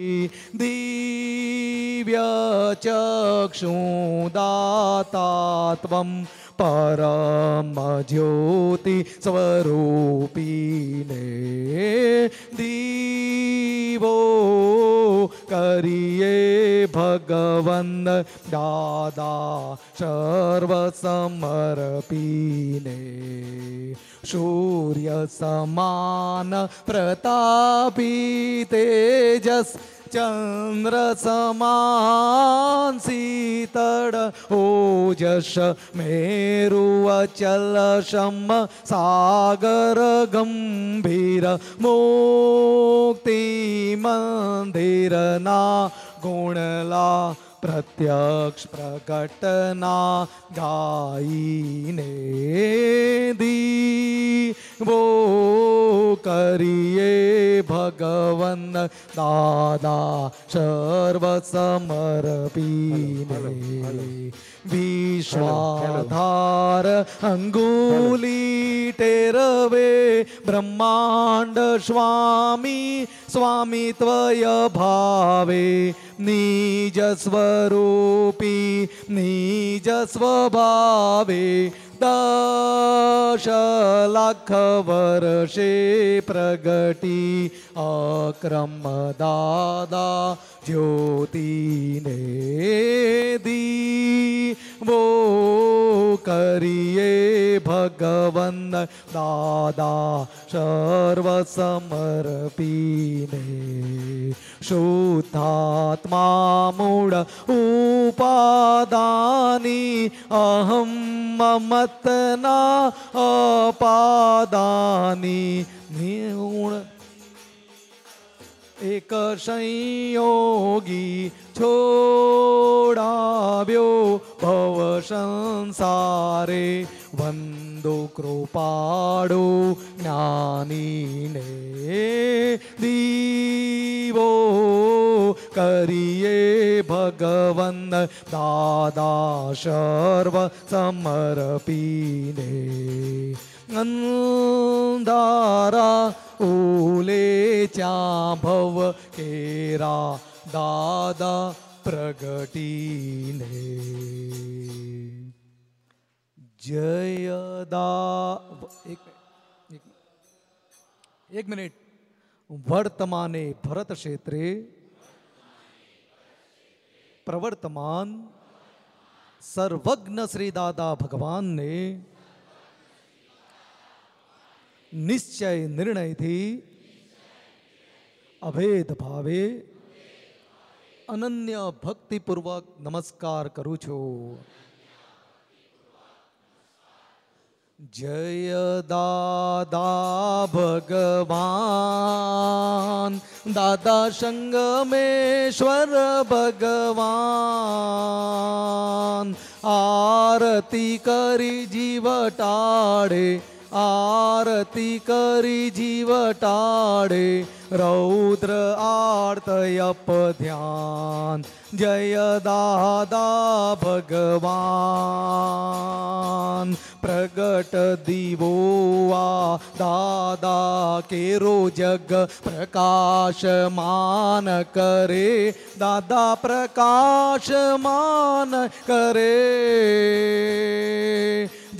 दिव्यचक्षुदाता त्वं ज्योति स्वरूपिणे દીવો करिये भगवन् दादा सर्वसमर्पिणे सूर्यसमान प्रतापी तेजस् ચંદ્ર સમાન શીતળ ઓજસ મેરુ અચલ શમ સાગર ગંભીર મુક્તિ મંદિરના ગુણલા પ્રત્યક્ષ પ્રગટના ગાઈને દીવો કરીએ ભગવન દાદા સર્વ સમર્પીને વિશ્વાધાર અંગુલી ટેરવે બ્રહ્માંડ સ્વામી સ્વામિત્વય ભાવે નિજ સ્વરૂપી નિજ સ્વભાવે દશ લાખ વર્ષે પ્રગટી અક્રમ દાદા જ્યોતિને દીવો કરીએ ભગવન દાદા સર્વ સમર્પીને શુદ્ધાત્મા મૂળ ઉપાદાની અહમ મમતના અપાદાની નિર્ગુણ એક સંયોગી છોડાવ્યો ભવ સંસારે. વંદો કૃપાડો જ્ઞાનીને દીવો કરીએ ભગવન દાદા સર્વ સમર્પીને અંધારા ઉલે ચા ભવ કેરા દાદા પ્રગટીને જય દા એક એક- એક મિનિટ વર્તમાને ભરત ક્ષેત્રે પ્રવર્તમાન સર્વજ્ઞ શ્રી દાદા ભગવાનને નિશ્ચય નિર્ણયથી અભેદ ભાવે અનન્ય ભક્તિપૂર્વક નમસ્કાર કરું છું. જય દાદા ભગવાન, દાદા સંગમેશ્વર ભગવાન, આરતી કરી જીવ ટાળે આરતી કરી જીવ ટાળે રૌદ્ર આર્તયપ ધ્યાન. જય દાદા ભગવાન. પ્રગટ દીવો આ દાદા કેરો જગ પ્રકાશમાન કરે. દાદા પ્રકાશમાન કરે.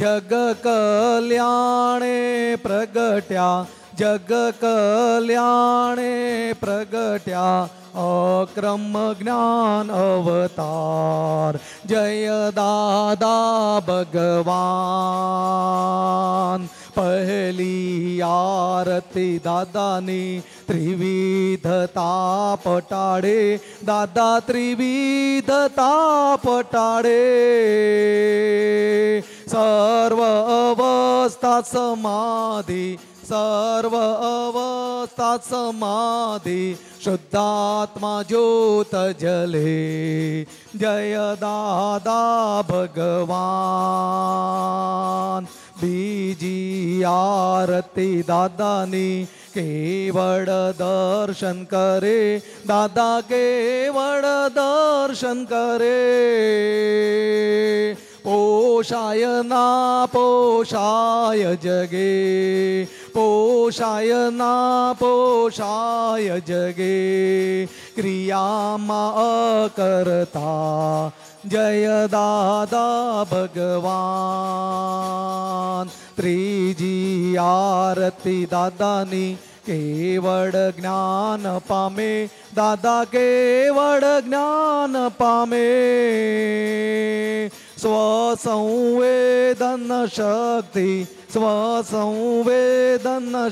જગ કલ્યાણે પ્રગટ્યા જગ કલ્યાણે પ્રગટ્યા અક્રમ જ્ઞાન અવતાર. જય દાદા ભગવાન. પહેલી આરતી દાદાની ત્રિવિધતા પટાડે, દાદા ત્રિવિધતા પટાડે. સર્વ અવસ્થા સમાધિ, સર્વ અવસ્થા સમાધિ, શુદ્ધાત્મા જ્યોત જલે. જય દાદા ભગવાન. બીજી આરતી દાદાની કેવળ દર્શન કરે. દાદા કેવળ દર્શન કરે. પોષાય ના પોષાય જગે. પોષાય ના પોષાય જગે. ક્રિયામાં અકર્તા જય દાદા ભગવાન ત્રીજી આરતી દાદાની કેવળ જ્ઞાન પામે દાદા કેવળ જ્ઞાન પામે स्वसंवेदनशक्ति स्वसंवेदनशक्ति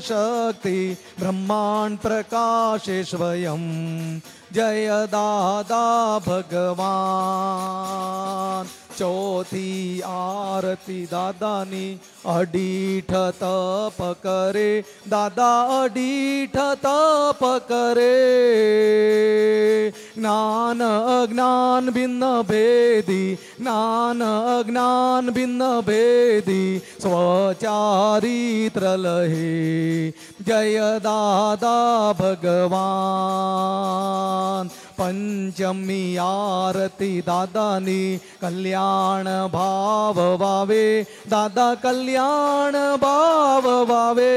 शक्ति ब्रह्माण्ड प्रकाशे स्वयं जय दादा भगवान्। ચોથી આરતી દાદાની અડીઠ તપ કરે. દાદા અડીઠ તપ કરે. જ્ઞાન અજ્ઞાન ભિન્ન ભેદી. જ્ઞાન અજ્ઞાન ભિન્ન ભેદી. સ્વચારિત્ર લહે. જય દાદા ભગવાન. પંચમી આરતી દાદાની કલ્યાણ ભાવ વાવે. દાદા કલ્યાણ ભાવ વાવે.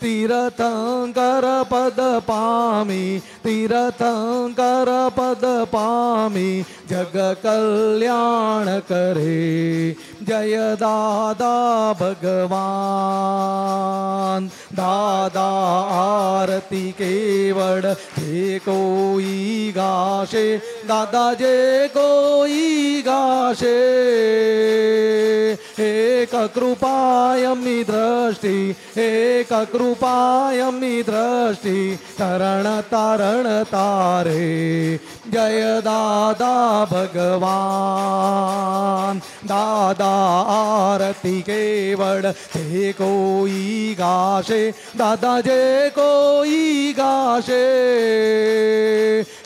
તીરથંકર પદ પામી તીરથંકર પદ પામી જગ કલ્યાણ કરે જય દાદા ભગવાન દાદા આરતી કેવળ જે કોઈ ગાશે દાદા જે કોઈ ગાશે એક કૃપાયમી દ્રષ્ટિ એક કૃપાયમી દ્રષ્ટિ તરણ તારણ તારે. જય દાદા ભગવાન. દાદા આરતી કેવળ જે કોઈ ગાશે, દાદા જે કોઈ ગાશે.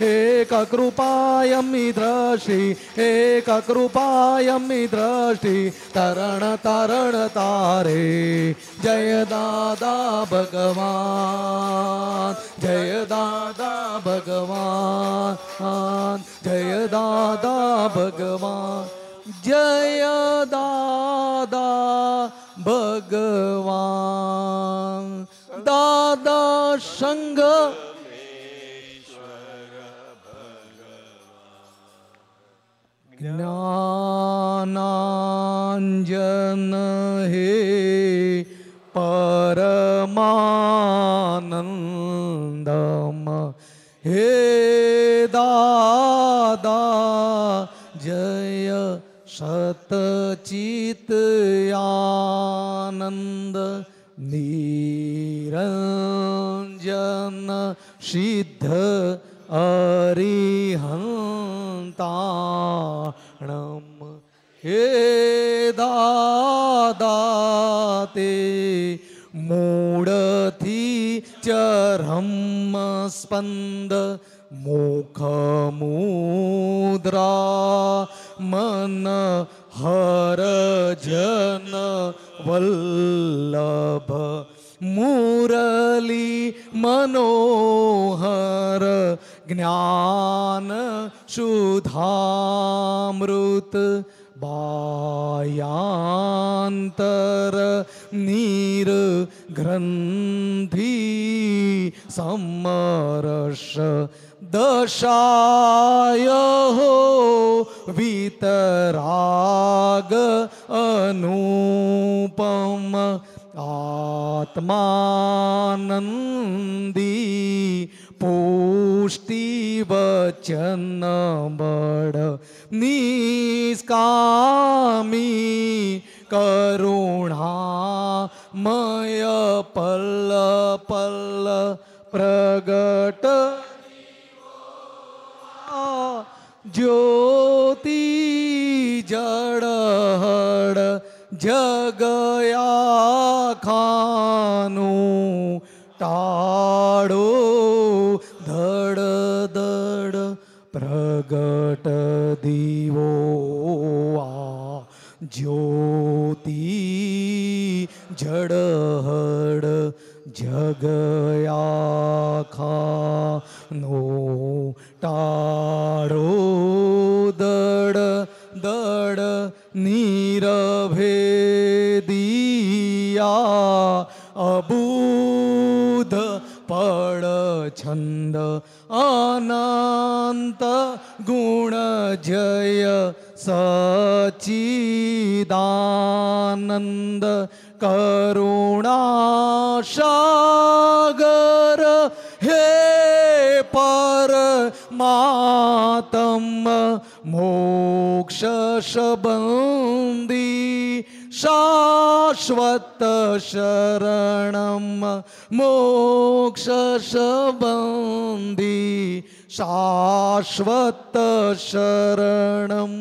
એક કૃપાયમી દ્રષ્ટિ, એક કૃપાયમી દ્રષ્ટિ તરણ તરણ તારે. જય દાદા ભગવાન. જય દાદા ભગવાન. જય દાદા ભગવાન. જય દાદા ભગવાન. દાદા સંગ જ્ઞાનાંજન હે પરમાનંદમ હે દાદા જય સતચિત આનંદ નિરંજન સિદ્ધ અરિહંતાણમ હે દાદા તે મૂળથી ચરમ સ્પંદ મુખ મુદ્રા મન હર જન વલ્લભ મુરલી મનોહર જ્ઞાન શુદ્ધામૃત यान्तर निर्ग्रन्थि समरस दशाय हो वितराग अनुपम आत्मानन्दी પુષ્ટિ વચન બળ નિષ્કામી કરુણામય પલ્લ પલ્લ પ્રગટ જ્યોતિ જડહડ જગયા ખાનું ટાળો પ્રગટ દીવો આ જ્યોતિ જડહડ જગયાખા નો ટાળો દડ દડ નીરભે દિયા પડ છંદ અનંત ગુણ જય સચિદાનંદ કરુણા સાગર હે પર માતમ મોક્ષ સંબંધી શાશ્વત શરણમ મોક્ષ સંબંધી શાશ્વત શરણમ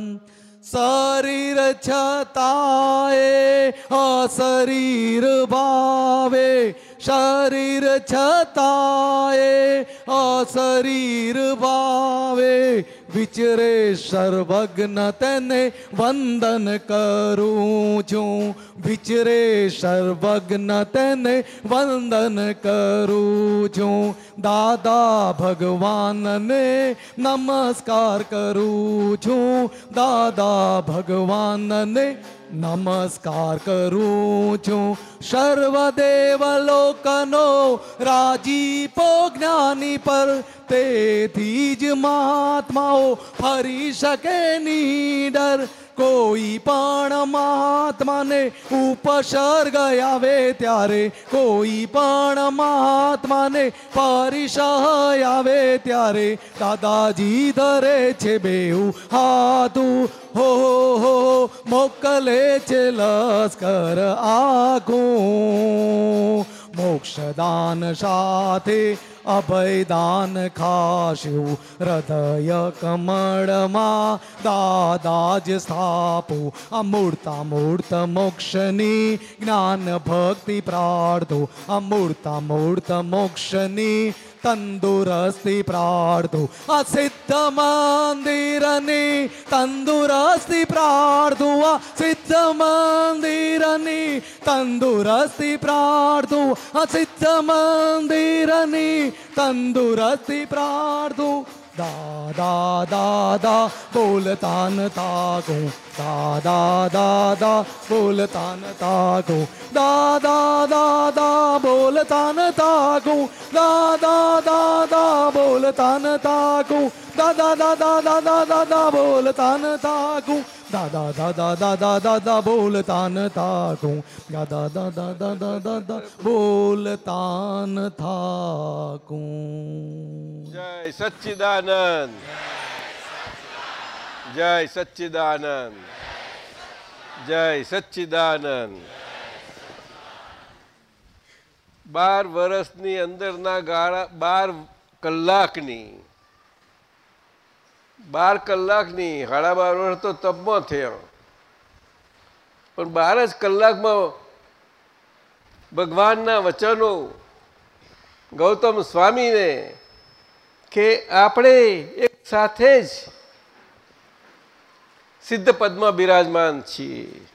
શરીર છતાએ અશરીર ભાવે શરીર છતાએ અશરીર ભાવે વિચરે સર્વજ્ઞ તેને વંદન કરું છું. વિચરે સર્વજ્ઞ તેને વંદન કરું છું. દાદા ભગવાનને નમસ્કાર કરું છું. દાદા ભગવાનને નમસ્કાર કરું છું. સર્વદેવ લોકનો રાજીપો જ્ઞાની પર તેથી જ મહાત્માઓ ફરી શકે નીડર. કોઈ પણ મહાત્માને ઉપસર્ગ આવે ત્યારે, કોઈ પણ મહાત્માને પરિસહ આવે ત્યારે, દાદાજી ધરે છે બેઉ હાથું, હો હો મોકલે છે લશ્કર આખું મોક્ષદાન સાથે અભયદાન ખાશું હૃદય કમળમાં દાદા જ સ્થાપું. અમૂર્તા મૂર્ત મોક્ષની જ્ઞાન ભક્તિ પ્રાર્થો. અમૂર્તા મૂર્ત મોક્ષની തന്തുരസ്തി പ്രാർത്ഥു അസിദ്ധ മന്ദിരനെ തന്തുരസ്തി പ്രാർത്ഥു അസിദ്ധ മന്ദിരനെ തന്തുരസ്തി പ്രാർത്ഥു അസിദ്ധ മന്ദിരനെ തന്തുരസ്തി പ്രാർത്ഥു da da da da boltan ta go da da da da boltan ta go da da da da boltan ta go da da da da boltan ta go da da da da da da da boltan ta go દાદા દાદા દાદા દાદા બોલતાન થાકું દાદા દાદા દાદા દાદા બોલતાન થાકું જય સચ્ચિદાનંદ જય સચ્ચિદાનંદ જય સચ્ચિદાનંદ બાર વર્ષની અંદરના ગાળા બાર કલાકની બાર કલાકની સાડા બાર વર્ષ તો તપમાં થયો પણ બાર જ કલાકમાં ભગવાનના વચનો, ગૌતમ સ્વામીને કે આપણે એક સાથે જ સિદ્ધ પદમાં બિરાજમાન છીએ.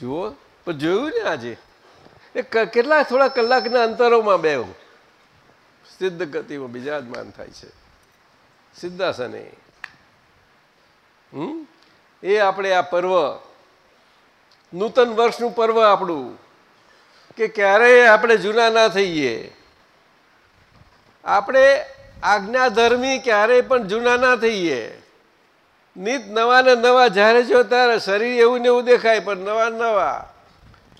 જુઓ, પણ જોયું ને આજે? એ કેટલા થોડા કલાકના અંતરોમાં બે સિદ્ધ ગતિમાં બિરાજમાન થાય છે. સિદ્ધાસને. હમ? એ આપણે આ પર્વ, નૂતન વર્ષનું પર્વ આપણું, કે ક્યારેય આપણે જૂના ના થઈએ. આપણે આજ્ઞાધર્મી ક્યારેય પણ જૂના ના થઈએ. નિત નવા ને નવા, જ્યારે જો ત્યારે શરીર એવું ને એવું દેખાય, પણ નવા નવા.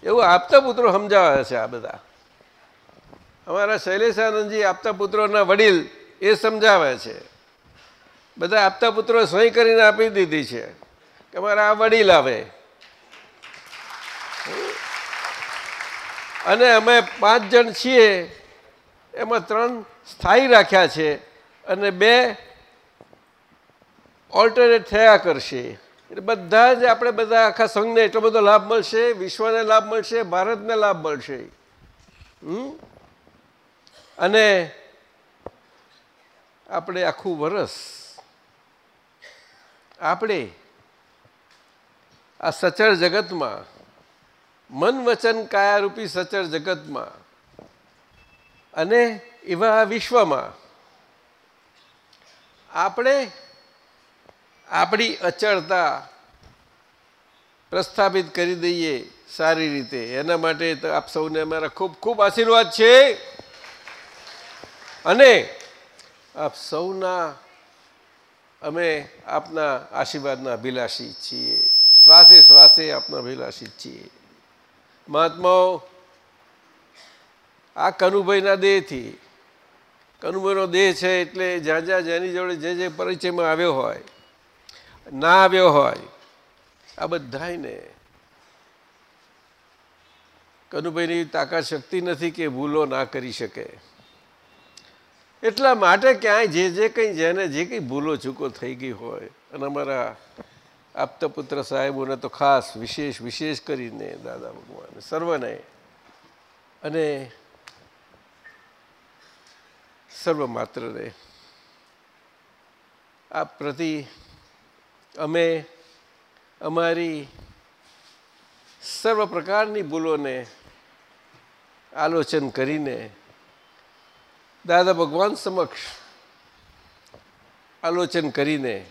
એવું આપતા પુત્રો સમજાવે છે આ બધા. અમારા શૈલેષાનંદજી આપતા પુત્રોના વડીલ એ સમજાવે છે. બધા આપતા પુત્રો સહી કરીને આપી દીધી છે કે મારા આ વડીલ આવે. અને અમે પાંચ જણ છીએ, એમાં ત્રણ સ્થાયી રાખ્યા છે અને બે ઓલ્ટરનેટ થયા કરશે. એટલે બધા જ આપણે બધા આખા સંઘને એટલો બધો લાભ મળશે, વિશ્વને લાભ મળશે, ભારતને લાભ મળશે? અને આપણે આખું વરસ આપણે આ સચર જગતમાં, મન વચન કાયારૂપી સચર જગતમાં અને એવા આ વિશ્વમાં આપણે આપણી અચળતા પ્રસ્થાપિત કરી દઈએ સારી રીતે. એના માટે આપ સૌને અમારા ખૂબ ખૂબ આશીર્વાદ છે. અને આપ સૌના અમે આપના આશીર્વાદના અભિલાષી છીએ. શ્વાસે શ્વાસે આપના અભિલાષી છીએ. મહાત્માઓ, આ કનુભાઈના દેહથી, કનુભાઈનો દેહ છે એટલે જ્યાં જ્યાં જેની જોડે જે જે પરિચયમાં આવ્યો હોય, ના આવ્યો હોય, આ બધાને કનુભાઈની તાકાત શક્તિ નથી કે ભૂલો ના કરી શકે. એટલા માટે ક્યાંય જે જે કંઈ જેને જે કંઈ ભૂલો ચૂકો થઈ ગઈ હોય. અને અમારા આપતા પુત્ર સાહેબોને તો ખાસ વિશેષ વિશેષ કરીને દાદા ભગવાન સર્વને. અને સર્વ માત્રને આ પ્રતિ અમે અમારી સર્વ પ્રકારની ભૂલોને આલોચન કરીને દાદા ભગવાન સમક્ષ આલોચન કરીને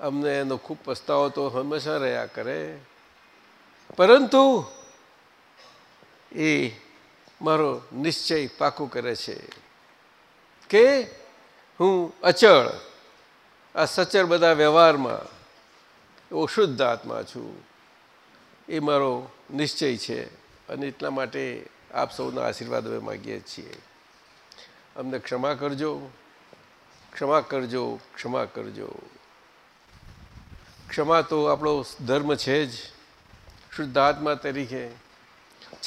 અમને એનો ખૂબ પસ્તાવો તો હંમેશા રહ્યા કરે. પરંતુ એ મારો નિશ્ચય પાકો કરે છે કે હું અચળ, આ સચળ બધા વ્યવહારમાં એવો શુદ્ધ આત્મા છું. એ મારો નિશ્ચય છે અને એટલા માટે આપ સૌના આશીર્વાદ અમે માગીએ છીએ. અમને ક્ષમા કરજો ક્ષમા કરજો ક્ષમા કરજો. ક્ષમા તો આપણો ધર્મ છે જ શુદ્ધાત્મા તરીકે.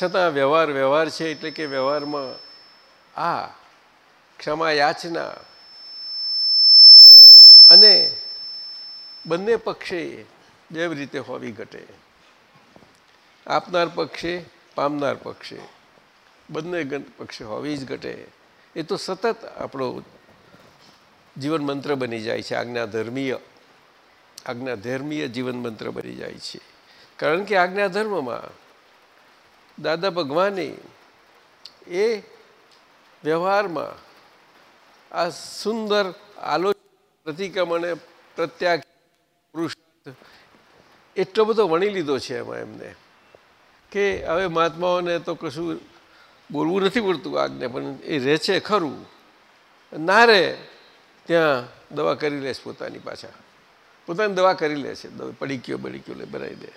છતાં વ્યવહાર વ્યવહાર છે એટલે કે વ્યવહારમાં આ ક્ષમા યાચના અને બંને પક્ષે બે રીતે હોવી ઘટે. આપનાર પક્ષે, પામનાર પક્ષે. બંને પક્ષ હોવી જ ઘટે. એ તો સતત આપણો જીવન મંત્ર બની જાય છે, આજ્ઞા ધર્મીય આજ્ઞા ધર્મીય જીવન મંત્ર બની જાય છે. કારણ કે આજ્ઞા ધર્મમાં દાદા ભગવાને એ વ્યવહારમાં આ સુંદર આલોચના પ્રતિક્રમણે પ્રત્યાગ પુરુષ એટલો બધો વણી લીધો છે એમાં એમને. કે હવે મહાત્માઓને તો કશું બોલવું નથી પડતું આગને, પણ એ રહે છે ખરું. ના રહે, ત્યાં દવા કરી લે છે પોતાની પાછા. પોતાની દવા કરી લે છે પડીકીઓ બડીકીઓ લે બનાવી દે.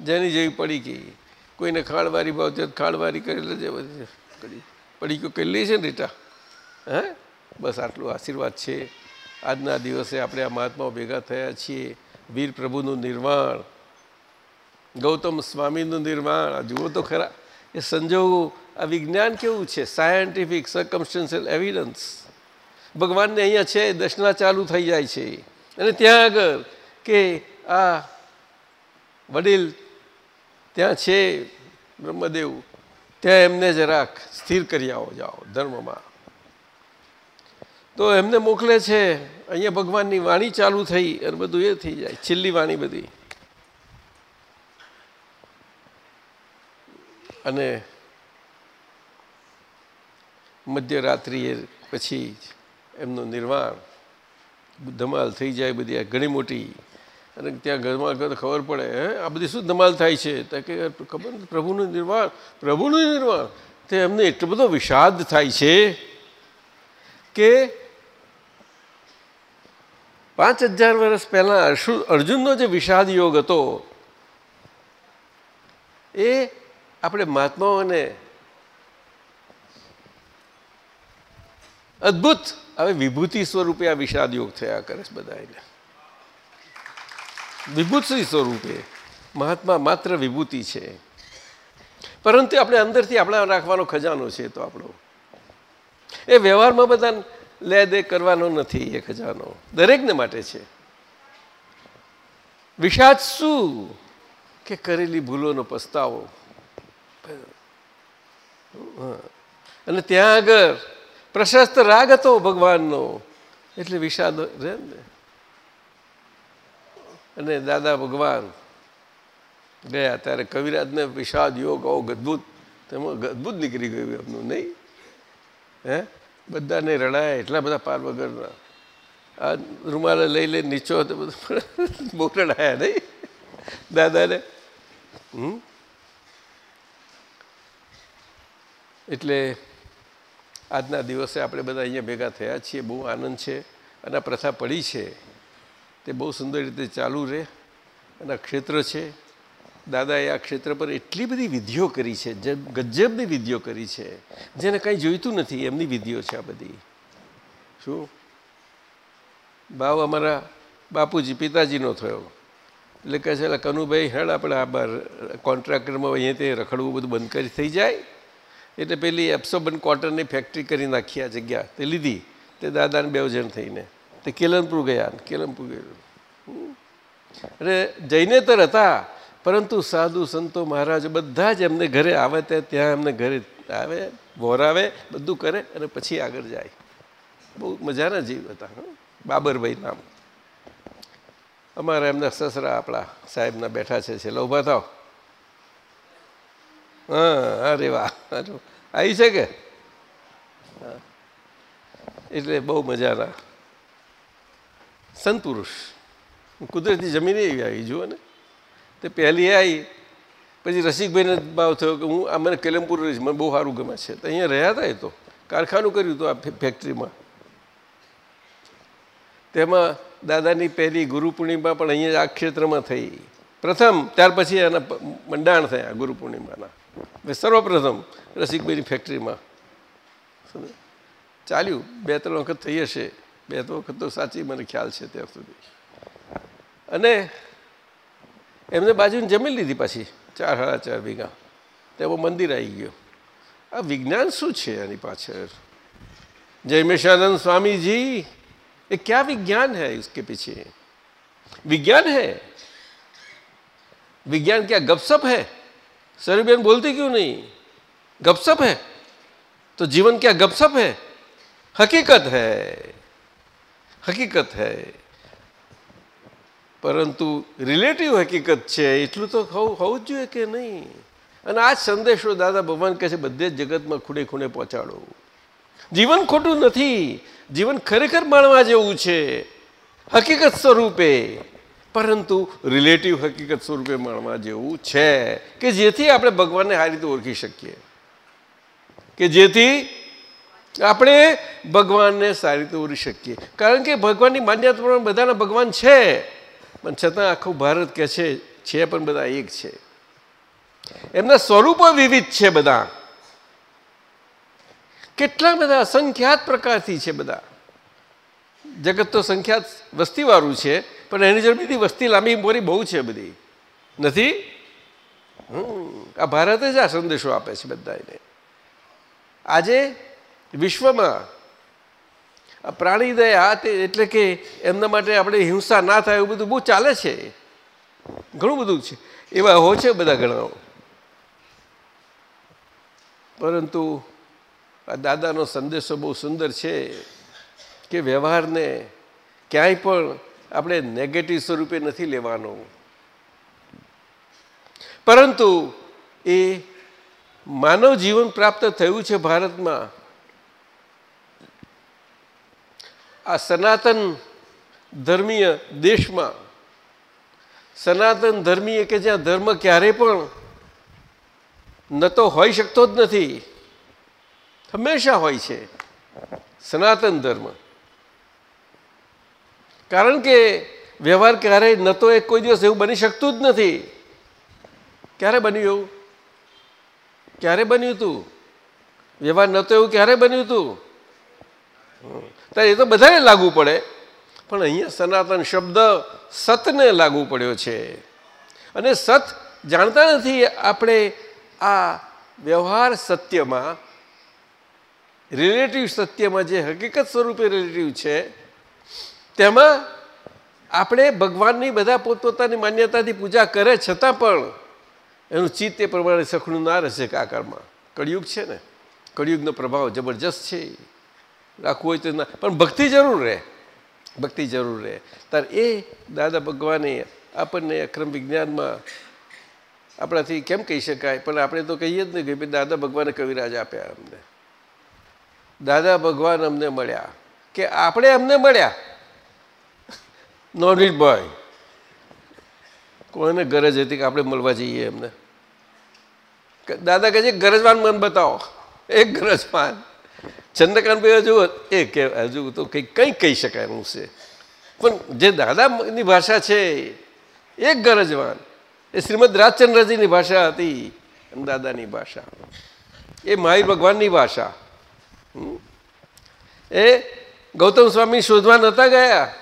જેની જેવી પડીકી, કોઈને ખાડવારી ભાવ હોય ખાડવારી કરી લેજે, બધી. પડીકીઓ કરી લે છે ને રીટા? હે? બસ આટલું આશીર્વાદ છે. આજના દિવસે આપણે આ મહાત્માઓ ભેગા થયા છીએ. વીર પ્રભુનું નિર્માણ ગૌતમ સ્વામીનું નિર્માણ આ જુઓ તો ખરા. એ સંજોગો, આ વિજ્ઞાન કેવું છે? સાયન્ટિફિક સર્કમસ્ટન્શિયલ એવિડન્સ ભગવાનને અહીંયા છે, દર્શના ચાલુ થઈ જાય છે. અને ત્યાં આગળ કે આ વડીલ ત્યાં છે, બ્રહ્મદેવ, ત્યાં એમને જરાક સ્થિર કરી આવો જાઓ ધર્મમાં. તો એમને મોકલે છે, અહીંયા ભગવાનની વાણી ચાલુ થઈ અને બધું એ થઈ જાય. છેલ્લી વાણી બધી. અને મધ્યરાત્રિએ પછી એમનું નિર્વાણ ધમાલ થઈ જાય બધી ઘણી મોટી. અને ત્યાં ઘરમાં ઘર ખબર પડે, હે, આ બધી શું ધમાલ થાય છે? તો કે ખબર પ્રભુનું નિર્વાણ પ્રભુનું નિર્વાણ. તે એમને એટલો બધો વિષાદ થાય છે કે પાંચ હજાર વર્ષ પહેલાં અર્જુનનો જે વિષાદ યોગ હતો, એ આપણે મહાત્માઓને અદ્ભુત હવે વિભૂતિ સ્વરૂપે આ વિષાદ યોગ થયા કરે છે બધા એને વિભૂતિ સ્વરૂપે મહાત્મા માત્ર વિભૂતિ છે. પરંતુ આપણે અંદરથી આપણા રાખવાનો ખજાનો છે તો આપણો. એ વ્યવહારમાં બધા લે દે કરવાનો નથી એ ખજાનો. દરેકને માટે છે. વિષાદ શું? કે કરેલી ભૂલોનો પસ્તાવો. અને ત્યાં આગળ પ્રશસ્ત રાગ હતો ભગવાનનો. એટલે વિષાદ રહે ને. અને દાદા ભગવાન ગયા ત્યારે કવિરાજને વિષાદ, યોગ આવો અદભુત, તેમાં અદભુત નીકળી ગયું એમનું, નહીં? હે? બધાને રડાય, એટલા બધા પાર વગરના. આ રૂમાલ લઈ લઈ નીચો હતો, બધું બહુ રડાયા, નહીં? દાદાને? હમ? એટલે આજના દિવસે આપણે બધા અહીંયા ભેગા થયા છીએ, બહુ આનંદ છે અને પ્રથા પડી છે. તે બહુ સુંદર રીતે ચાલુ રહે અને ક્ષેત્ર છે. દાદાએ આ ક્ષેત્ર પર એટલી બધી વિધિઓ કરી છે, જે ગજબની વિધિઓ કરી છે, જેને કાંઈ જોઈતું નથી, એમની વિધિઓ છે આ બધી. શું? ભાવ અમારા બાપુજી, પિતાજીનો થયો. એટલે કહે છે કનુભાઈ, હેડ આપણે આ બાર, કોન્ટ્રાક્ટરમાં અહીંયા તે રખડવું બધું બંધ કરી, થઈ જાય. એટલે પેલી એપ્સોબન કોટનની ફેક્ટરી કરી નાખી આ જગ્યા. તે લીધી. તે દાદાને બે જણ થઈને. તે કેલનપુર ગયા કેલનપુર ગયું અને જૈનેતર હતા. પરંતુ સાધુ સંતો મહારાજ બધા જ એમને ઘરે આવે તે ત્યાં એમને ઘરે આવે વોરાવે બધું કરે અને પછી આગળ જાય. બહુ મજાના જીવ હતા. બાબરભાઈ નામ. અમારા એમના સસરા આપણા સાહેબના બેઠા છે છેલ્લા. ઊભા થાવ હા, અરે વાહ. આવી છે કે. એટલે બહુ મજાના સંત પુરુષ કુદરતી જમીને એવી આવી, જુઓ ને. તે પહેલી આવી, પછી રસિકભાઈને ભાવ થયો કે હું, આ મને કેલમપુર મને બહુ સારું ગમે છે. તો અહીંયા રહ્યા હતા એ તો. કારખાનું કર્યું હતું આ ફેક્ટરીમાં. તેમાં દાદાની પહેલી ગુરુ પૂર્ણિમા પણ અહીંયા આ ક્ષેત્રમાં થઈ. પ્રથમ, ત્યાર પછી એના મંડાણ થયા ગુરુ પૂર્ણિમાના. સર્વપ્રથમ રસિકભાઈની ફેક્ટરીમાં ચાલ્યું. બે ત્રણ વખત થઈ હશે. બે ત્રણ વખત તો સાચી મને ખ્યાલ છે ત્યાં સુધી. અને એમને બાજુને જમીન લીધી પાછી. ચાર સાડા ચાર વીઘા. તેમાં મંદિર આવી ગયું. આ વિજ્ઞાન શું છે એની પાછળ? જયમેશાનંદ સ્વામીજી. એ ક્યાં વિજ્ઞાન હૈ પીછે? વિજ્ઞાન હૈ? વિજ્ઞાન ક્યાં ગપસપ હૈ? है सरीबेन बोलती क्यों नहीं गपसप है तो जीवन क्या गपसप है हकीकत है હકીકત હૈ પરંતુ રિલેટિવ હકીકત છે એટલું તો હોવું હોવું જ જોઈએ કે નહીં અને આ જ સંદેશો દાદા ભગવાન કહે છે બધે જ જગતમાં ખૂણે ખૂણે પહોંચાડો જીવન ખોટું નથી જીવન ખરેખર માણવા જેવું છે હકીકત સ્વરૂપે પરંતુ રિલેટિવ હકીકત સ્વરૂપે માણવા જેવું છે કે જેથી આપણે ભગવાનને સારી રીતે ઓળખી શકીએ. કે જેથી આપણે ભગવાનને સારી રીતે ઓળખી શકીએ. કારણ કે ભગવાનની માન્યતા પ્રમાણે બધાના ભગવાન છે. પણ છતાં આખું ભારત કહે છે છે પણ બધા એક છે. એમના સ્વરૂપો વિવિધ છે બધા. કેટલા બધા અસંખ્યાત પ્રકારથી છે બધા. જગત તો સંખ્યાત વસ્તીવાળું છે, પણ એની જોડે બીજી વસ્તી લાંબી મોરી બહુ છે બધી. નથી? આ ભારત જ આ સંદેશો આપે છે બધાને આજે વિશ્વમાં પ્રાણીદય આ તે એટલે કે એમના માટે આપણે હિંસા ના થાય એવું બધું બહુ ચાલે છે. ઘણું બધું છે. એવા હો છે બધા ઘણા પરંતુ આ દાદાનો સંદેશો બહુ સુંદર છે. કે વ્યવહારને ક્યાંય પણ આપણે નેગેટિવ સ્વરૂપે નથી લેવાનો. પરંતુ એ માનવ જીવન પ્રાપ્ત થયું છે ભારતમાં. આ સનાતન ધર્મીય દેશમાં. સનાતન ધર્મીય કે જ્યાં ધર્મ ક્યારે પણ ન તો હોઈ શકતો જ નથી. હંમેશા હોય છે. સનાતન ધર્મ. કારણ કે વ્યવહાર ક્યારેય ન તો એક કોઈ દિવસ એવું બની શકતું જ નથી. ક્યારે બન્યું એવું? ક્યારે બન્યું હતું વ્યવહાર નહોતો એવું ક્યારે બન્યું હતું ત્યારે એ તો બધાને લાગુ પડે. પણ અહીંયા સનાતન શબ્દ સતને લાગુ પડ્યો છે. અને સત જાણતા નથી આપણે આ વ્યવહાર સત્યમાં રિલેટિવ સત્યમાં જે હકીકત સ્વરૂપે રિલેટિવ છે તેમાં આપણે ભગવાનની બધા પોતપોતાની માન્યતાથી પૂજા કરે છતાં પણ એનું ચિત્ત એ પ્રમાણે સખણું ના રહેશે કાકારમાં કળિયુગ છે ને, કળિયુગનો પ્રભાવ જબરજસ્ત છે. રાખવું હોય તો ના, પણ ભક્તિ જરૂર રહે. ભક્તિ જરૂર રહે. તાર એ દાદા ભગવાને આપણને અક્રમ વિજ્ઞાનમાં આપણાથી કેમ કહી શકાય? પણ આપણે તો કહીએ જ નહીં કે દાદા ભગવાને કવિરાજ આપ્યા અમને. દાદા ભગવાન અમને મળ્યા. કે આપણે અમને મળ્યા. ઇટ બોય કોઈને ગરજ હતી કે આપણે મળવા જઈએ એમને. દાદા કહે છે ગરજવાન મન બતાવો. એક ગરજવાન. ચંદ્રકાંતભાઈ હજુ એ કે, હજુ તો કંઈક કંઈ કહી શકાય એનું છે. પણ જે દાદાની ભાષા છે, એક ગરજવાન. એ શ્રીમદ રાજચંદ્રજીની ભાષા હતી દાદાની ભાષા. એ માહિર ભગવાનની ભાષા. એ ગૌતમ સ્વામી શોધવા નહોતા ગયા.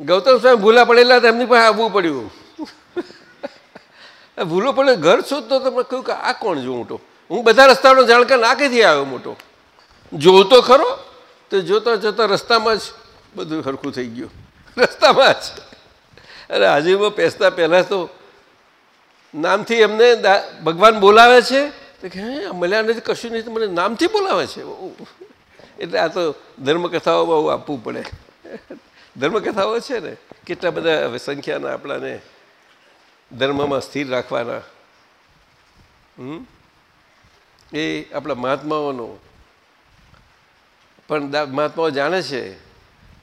ગૌતમ સ્વામી ભૂલા પડેલા હતા, એમની પાસે આવવું પડ્યું. ભૂલો પડે, ઘર શોધતો તો મેં કહ્યું કે આ કોણ જો મોટો? હું બધા રસ્તાનો જાણકાર ના કઈથી આવ્યો મોટો. જોતો ખરો, તો જોતા જોતા રસ્તામાં જ બધું સરખું થઈ ગયું. રસ્તામાં જ. અરે હાજીમાં પેસતા પહેલાં તો નામથી એમને ભગવાન બોલાવે છે, તો કે, હે, મળ્યા નથી, કશું નહીં મને નામથી બોલાવે છે. એટલે આ તો ધર્મકથાઓ બહુ આપવું પડે. ધર્મકથાઓ છે ને, કેટલા બધા સંખ્યાના આપણાને ધર્મમાં સ્થિર રાખવાના? એ આપણા મહાત્માઓનો. પણ મહાત્માઓ જાણે છે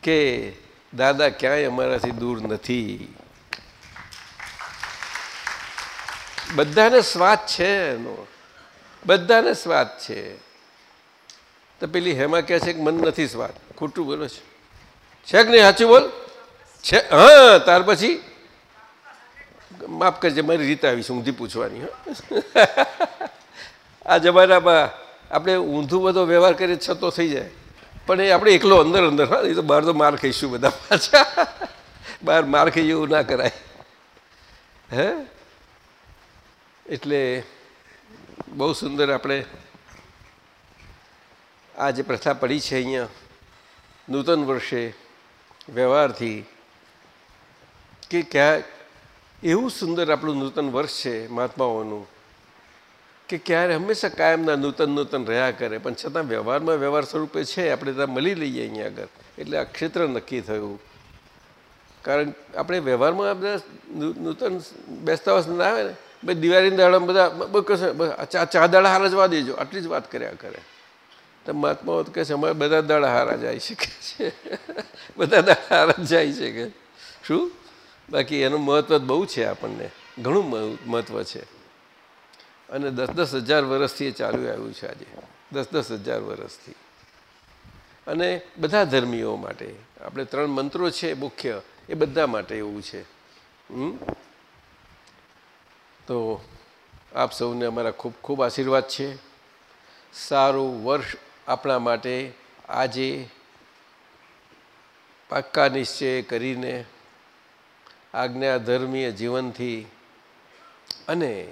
કે દાદા ક્યાંય અમારાથી દૂર નથી. બધાને સ્વાદ છે એનો. બધાને સ્વાદ છે. તો પેલી હેમા કહે છે કે મન નથી સ્વાદ. ખોટું બોલો છે. છે કે નહીં, સાચું બોલ? છે, હા, ત્યાર પછી માફ કરજે, મારી રીત આવી છે, ઊંધી પૂછવાની, હા. આ જમાનામાં આપણે ઊંધું બધો વ્યવહાર કરીએ છતો થઈ જાય. પણ એ આપણે એકલો અંદર અંદર, હા, એ તો બહાર તો માર ખાઈશું બધા પાછા. બહાર માર ખાઈ એવું ના કરાય. હે? એટલે બહુ સુંદર આપણે આ જે પ્રથા પડી છે અહીંયા, નૂતન વર્ષે વ્યવહારથી કે ક્યાં, એવું સુંદર આપણું નૂતન વર્ષ છે મહાત્માઓનું, કે ક્યારે હંમેશા કાયમના નૂતન નૂતન રહ્યા કરે, પણ છતાં વ્યવહારમાં વ્યવહાર સ્વરૂપે છે, આપણે ત્યાં મળી લઈએ અહીંયા આગળ. એટલે આ ક્ષેત્ર નક્કી થયું. કારણ આપણે વ્યવહારમાં બધા નૂતન બેસતા વર્ષ ના આવે ને ભાઈ દિવાળીના દાડા બધા બસ આ ચા દાડા હાર જ દેજો, આટલી જ વાત કર્યા કરે. તો મહાત્માઓ કહે છે, અમારે બધા દાડા હારા જાય શકે છે. બધા દાડા હારા જાય શકે શું? બાકી એનું મહત્વ બહુ છે આપણને. ઘણું મહ- મહત્વ છે. અને દસ દસ હજાર વર્ષથી એ ચાલુ આવ્યું છે આજે. દસ દસ હજાર વર્ષથી અને બધા ધર્મીઓ માટે. આપણે ત્રણ મંત્રો છે મુખ્ય. એ બધા માટે એવું છે? તો આપ સૌને અમારા ખૂબ ખૂબ આશીર્વાદ છે. સારું વર્ષ આપણા માટે આજે પાક્કા નિશ્ચય કરીને આજ્ઞા ધર્મીય જીવનથી અને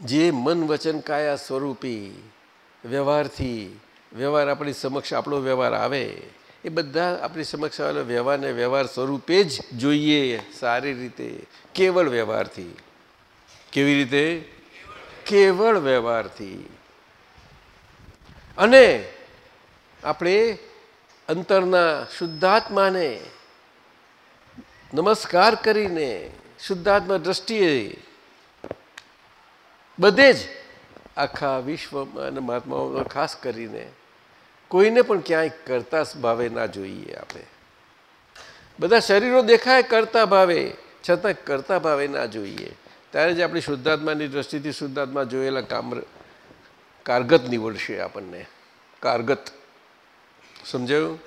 જે મન વચન કાયા સ્વરૂપી વ્યવહારથી વ્યવહાર આપણી સમક્ષ આપણો વ્યવહાર આવે, એ બધા આપણી સમક્ષ આવેલો વ્યવહારને વ્યવહાર સ્વરૂપે જ જોઈએ સારી રીતે. કેવળ વ્યવહારથી. કેવી રીતે? કેવળ વ્યવહારથી. અને આપણે અંતરના શુદ્ધાત્માને નમસ્કાર કરીને શુદ્ધાત્મા દ્રષ્ટિએ બધે જ આખા વિશ્વમાં અને મહાત્માઓમાં ખાસ કરીને કોઈને પણ ક્યાંય કરતા ભાવે ના જોઈએ આપણે. બધા શરીરો દેખાય કરતા ભાવે, છતાં કરતા ભાવે ના જોઈએ. ત્યારે જ આપણી શુદ્ધાત્માની દ્રષ્ટિથી શુદ્ધાત્મા જોયેલા કામ કારગત નીવડશે આપણને. કારગત. સમજાયું?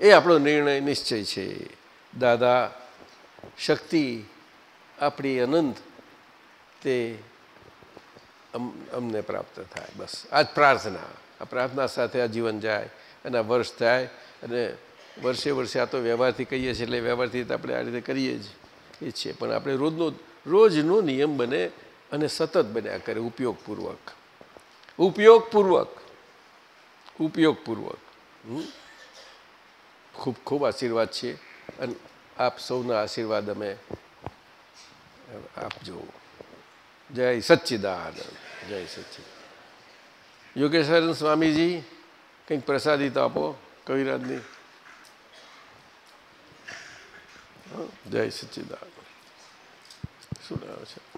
એ આપણો નિર્ણય નિશ્ચય છે. દાદા, શક્તિ આપણી અનંત, તે અમ- અમને પ્રાપ્ત થાય. બસ. આ જ પ્રાર્થના. આ પ્રાર્થના સાથે આ જીવન જાય અને આ વર્ષ થાય અને વર્ષે વર્ષે આ તો વ્યવહારથી કહીએ છીએ, એટલે વ્યવહારથી આપણે આ રીતે કરીએ જ. એ છે. પણ આપણે રોજનો રોજનો નિયમ બને અને સતત બન્યા કરે, ઉપયોગપૂર્વક. ઉપયોગપૂર્વક. ઉપયોગપૂર્વક? ખૂબ ખૂબ આશીર્વાદ છે અને આપ સૌના આશીર્વાદ અમે આપજો જય સચ્ચિદાનંદ. જય સચ્ચિદ યોગેશ્વરન સ્વામીજી, કંઈક પ્રસાદી તો આપો કવિરાજની? જય સચ્ચિદાનંદ. શું છે?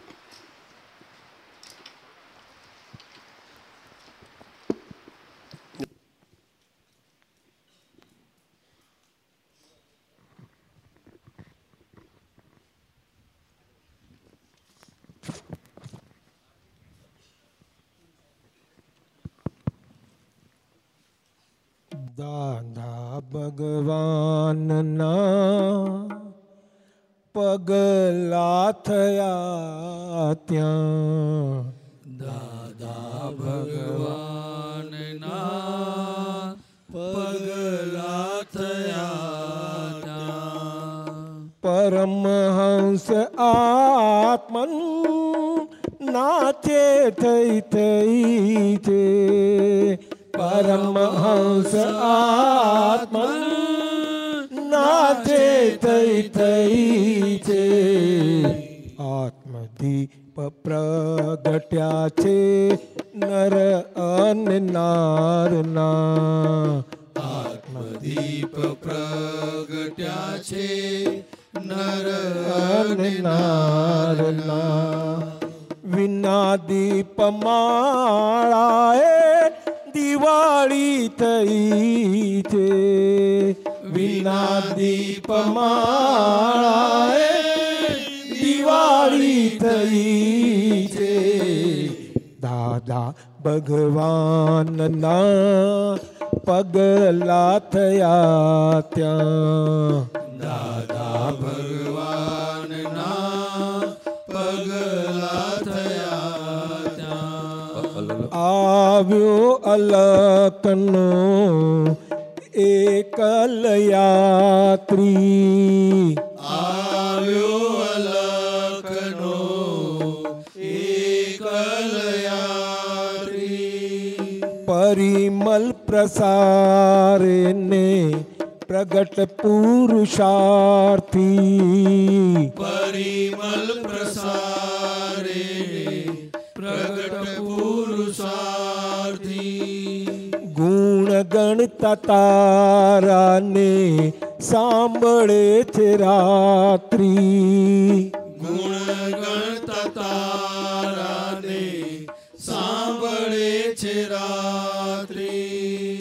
દાદા ભગવાનના પગલા થયા ત્યાં દાદા ભગવાનના પગલા થયા પરમહંસ આત્મન નાચે થઈ થઈ છે પરમહંસ આત્મન નાચે થઈ થઈ છે આત્મદીપ પ્રગટ્યા છે નર અને નારના દીપ પ્રગટ્યા છે નર અને નારના વિના દીપ માળાએ દિવાળી થઈ છે. વિના દીપ માળાએ દિવાળી થઈ છે. દાદા ભગવાનના પગલા થયા ત્યાં. દાદા ભગવાનના આવ્યો અલકનો એકલ યાત્રી આવ્યો અલખનો એકલ યાત્રી પરિમલ પ્રસારેને પ્રગટ પુરુષાર્થી પરિમલ પ્રસારે ગણતા તારાને સાંભળે છે રાત્રી. ગુણ ગણતા તારાને સાંભળે છે રાત્રિ.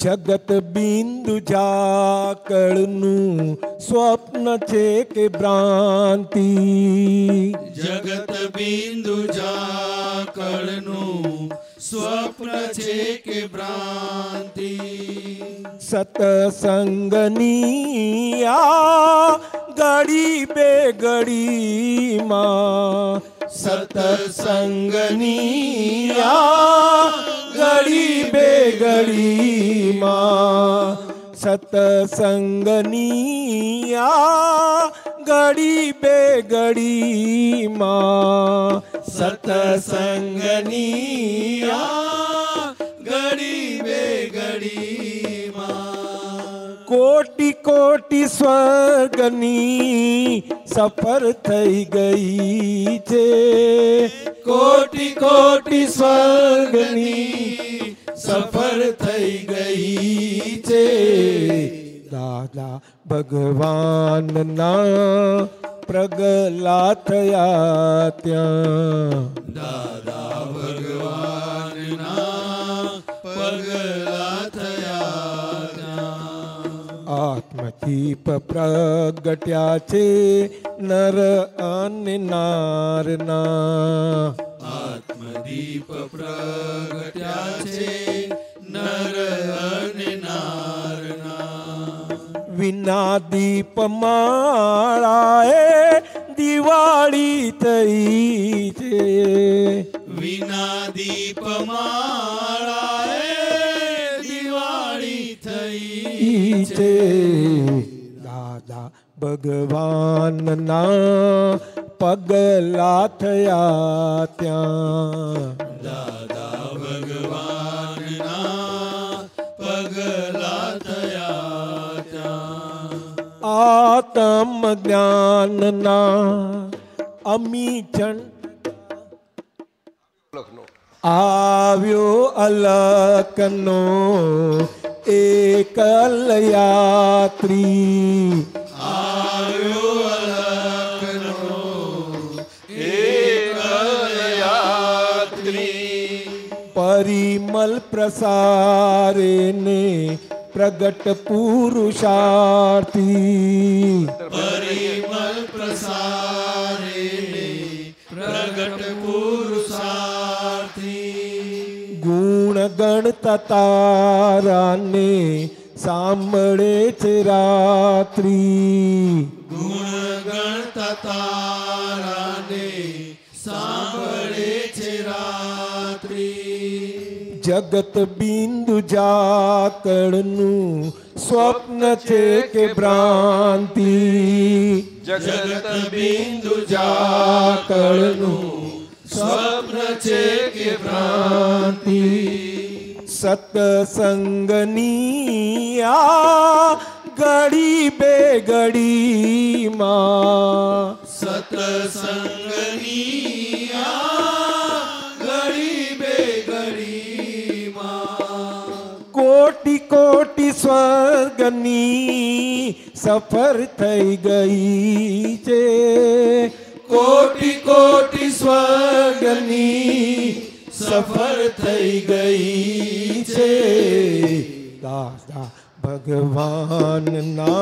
જગત બિંદુ ઝાકળનું સ્વપ્ન છે કે ભ્રાંતિ. જગત બિંદુ ઝાકળનું સ્વપ્ન છે કે ભ્રાંતિ. સતસંગની આ ગળી બે ગળીમાં સતસંગની આ ગળી બે ગળીમાં સતસંગની આ ગળી બે ઘડીમાં સતસંગની આ ઘડી બે ઘડીમાં કોટી કોટી સ્વર્ગની સફર થઈ ગઈ છે કોટી કોટી સ્વર્ગની સફર થઈ ગઈ છે. દાદા ભગવાનના પ્રગલા થયા ત્યાં દાદા ભગવાનના પગલા આત્મદીપ પ્રગટ્યા છે નર અને નારના. આત્મદીપ પ્રગટ્યા છે નર અને નારના. વિના દીપ માળાએ દિવાળી થઈ છે. વિના દીપ માળાએ ઈ છે દાદા ભગવાનના પગલા થયા ત્યાં દાદા ભગવાનના પગલા થયા ત્યાં આત્મ જ્ઞાનના અમીચણ આવ્યો અલકનો એકલ યાત્રી આવ્યો અલખનો યાત્રી પરિમલ પ્રસારેને પ્રગટ પુરુષાર્થી પરિમલ પ્રસારે પ્રગટ પુરુષાર્થી ગણતા તારાને સાંભળે છે રાત્રિ. ગુણ ગણતા તારાને સાંભળે છે રાત્રિ. જગત બિંદુ જાકળનું સ્વપ્ન છે કે ભ્રાંતિ. જગત બિંદુ જાકળનું સ્વપ્ન છે કે ભ્રાંતિ. સત્સંગની આ ઘડી બે ઘડીમાં સતસંગની આ ઘડી બે ઘડીમાં કોટી કોટી સ્વર્ગની સફર થઈ ગઈ છે કોટી કોટી સ્વર્ગની સફર થઈ ગઈ છે. દાદા ભગવાનના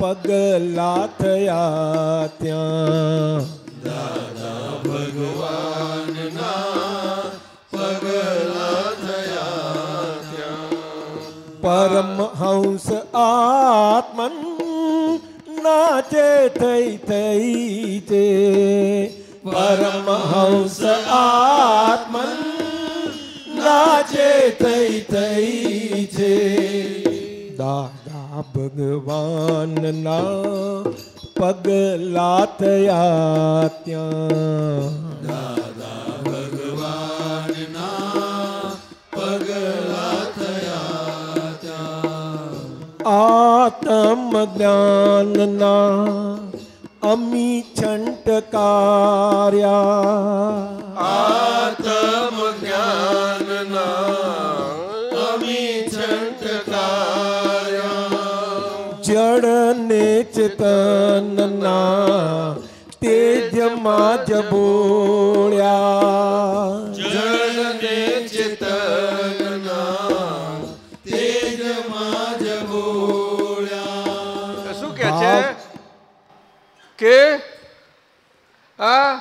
પગલા થયા ત્યાં. ભગવાનના પગલા થયા પરમહંસ આત્મન નાચે થઈ થઈ છે. પરમહંસ આત્મન નાચે થઈ થઈ છે. દાદા ભગવાનના પગલા થયા ત્યાં. ભગવાનના પગલા થયા ત્યાં આત્મ જ્ઞાનના અમી છંટકાર્યા આત્મ જ્ઞાનના અમી છંટકાર્યા જડને ચેતનના તેજમાં જબોળ્યા જળને ચેતનના કે આ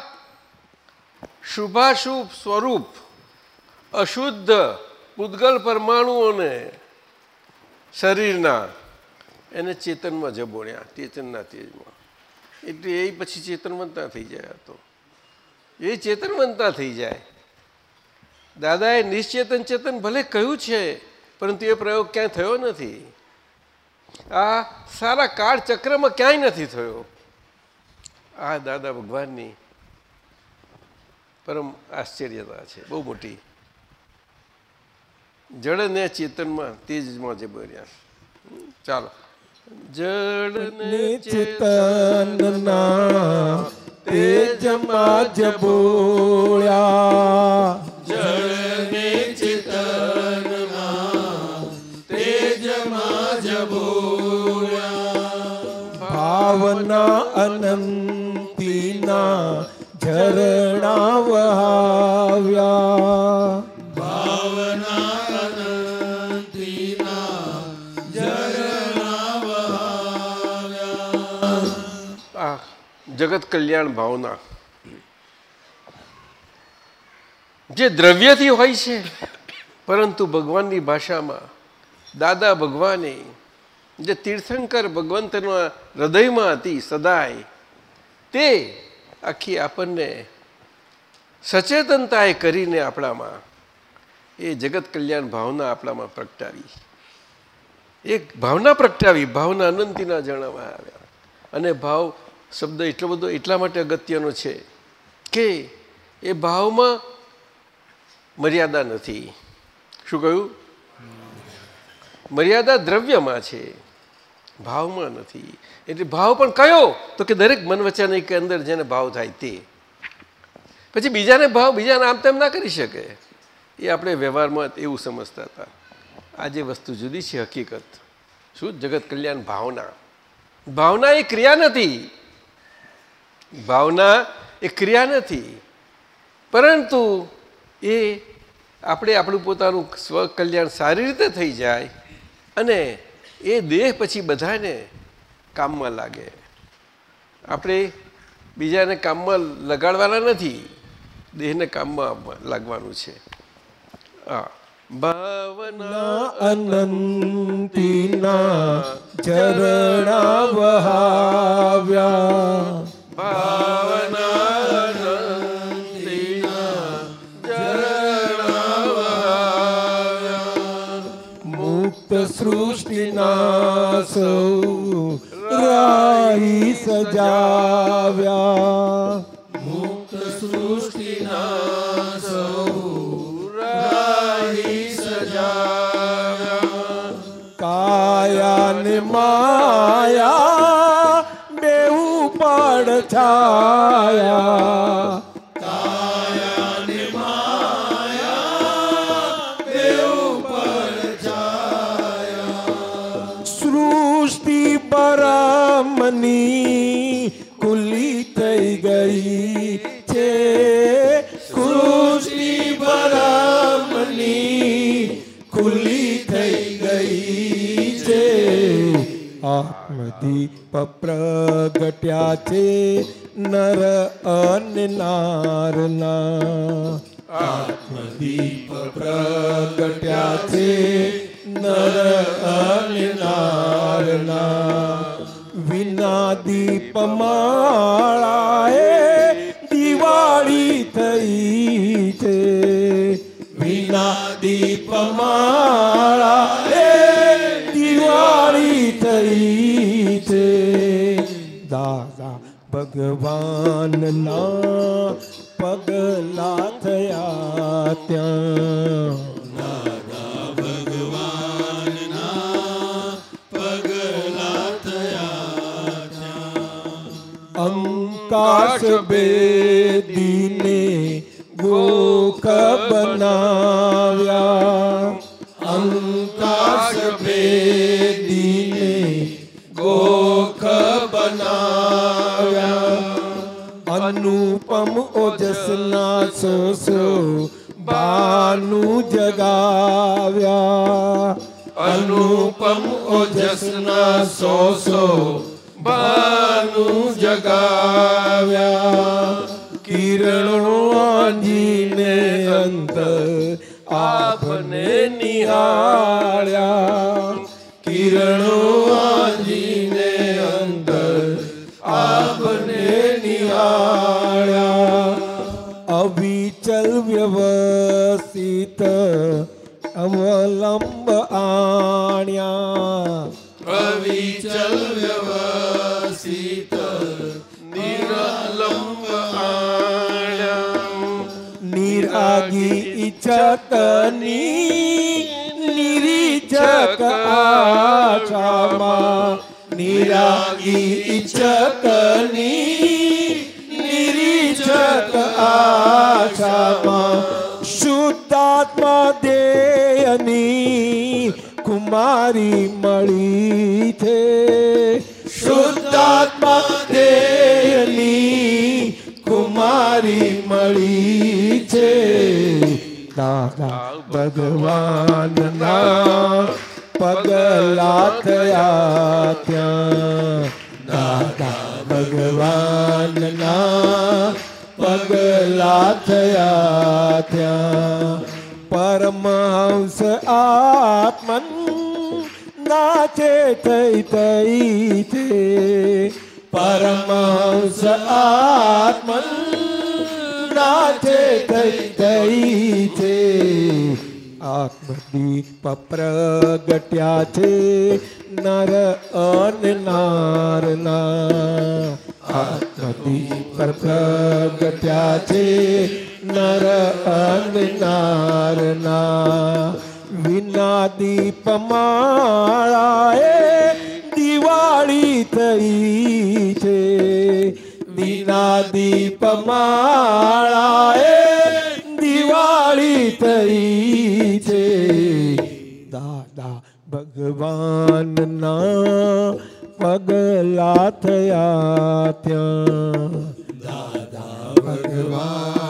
શુભાશુભ સ્વરૂપ અશુદ્ધ પૂદગલ પરમાણુઓને શરીરના એને ચેતનમાં જબોળ્યા ચેતનના તેજમાં. એટલે એ પછી ચેતનવંતા થઈ જાય તો. એ ચેતનવંતા થઈ જાય. દાદાએ નિશ્ચેતન ચેતન ભલે કહ્યું છે, પરંતુ એ પ્રયોગ ક્યાંય થયો નથી. આ સારા કાળ ચક્રમાં ક્યાંય નથી થયો. આ દાદા ભગવાનની પરમ આશ્ચર્યતા છે બહુ મોટી. જળને ચેતનમાં તેજમાં જે બોલ્યા ચાલો. જળને ચેતનના તેજમાં જબોળ્યા જળને ચેતનમાં તેજમાં જબોળ્યા ભાવના અનંતીના વહાવ્યા ઝરણા વહાવ્યા જગત કલ્યાણ ભાવના. જે દ્રવ્યથી હોય છે, પરંતુ ભગવાનની ભાષામાં દાદા ભગવાને, જે તીર્થંકર ભગવંતના હૃદયમાં હતી સદાય, તે આખી આપણને સચેતનતાએ કરીને આપણામાં એ જગત કલ્યાણ ભાવના આપણામાં પ્રગટાવી. એક ભાવના પ્રગટાવી, ભાવના અનંતિના જણાવવા આવ્યા. અને ભાવ શબ્દ એટલો બધો એટલા માટે અગત્યનો છે કે એ ભાવમાં મર્યાદા નથી. શું કહ્યું? મર્યાદા દ્રવ્યમાં છે. ભાવમાં નથી. એટલે ભાવ પણ કયો? તો કે દરેક મન વચન એક અંદર જેને ભાવ થાય તે. પછી બીજાને ભાવ, બીજાને આમ તેમ ના કરી શકે. એ આપણે વ્યવહારમાં એવું સમજતા હતા. આ જે વસ્તુ જુદી છે હકીકત. શું? જગત કલ્યાણ ભાવના. ભાવના એ ક્રિયા નથી. ભાવના એ ક્રિયા નથી. પરંતુ એ આપણે આપણું પોતાનું સ્વ કલ્યાણ સારી રીતે થઈ જાય અને એ દેહ પછી બધાને કામમાં લાગે. આપણે બીજાને કામમાં લગાડવાના નથી દેહને કામમાં લાગવાનું છે. હા ભાવના અનંતિના ચરણા વહાવ્યા. ભાવના અનંતીના મુક્ત સૃષ્ટિના સૌ રાહી સજાવ્યા. મુક્ત સૃષ્ટિના સૌ રાહી સજાવ્યા. કાયા ને માયા બેઉ પડ પરમની ખુલ્લી થઈ ગઈ છે સૃષ્ટિ બરામની ખુલ્લી થઈ ગઈ છે આત્મદીપ પ્રગટ્યા છે નર અને નારના આત્મદીપ પ્રગટ્યા છે નર અને નારના માળાએ દિવાળી થઈ છે. વિના દીપ માળાએ દિવાળી થઈ છે. દાદા ભગવાનના ભગવાનના પગલા થયા ત્યાં દાદા ભગવાનના પગલા થયા ત્યાં પરમહંસ આત્મન નાચે થઈ થઈ છે પરમહંસ આત્મન નાચે થઈ થઈ છે આત્મદીપ પ્રગટ્યા છે નર અને નારના આત્મદીપ પ્રગટ્યા છે નર અને વિના દીપ માળાએ દિવાળી થઈ છે. વિના દીપ માળાએ દિવાળી થઈ છે. દાદા ભગવાનના પગલા થયા ત્યાં. દાદા ભગવાનના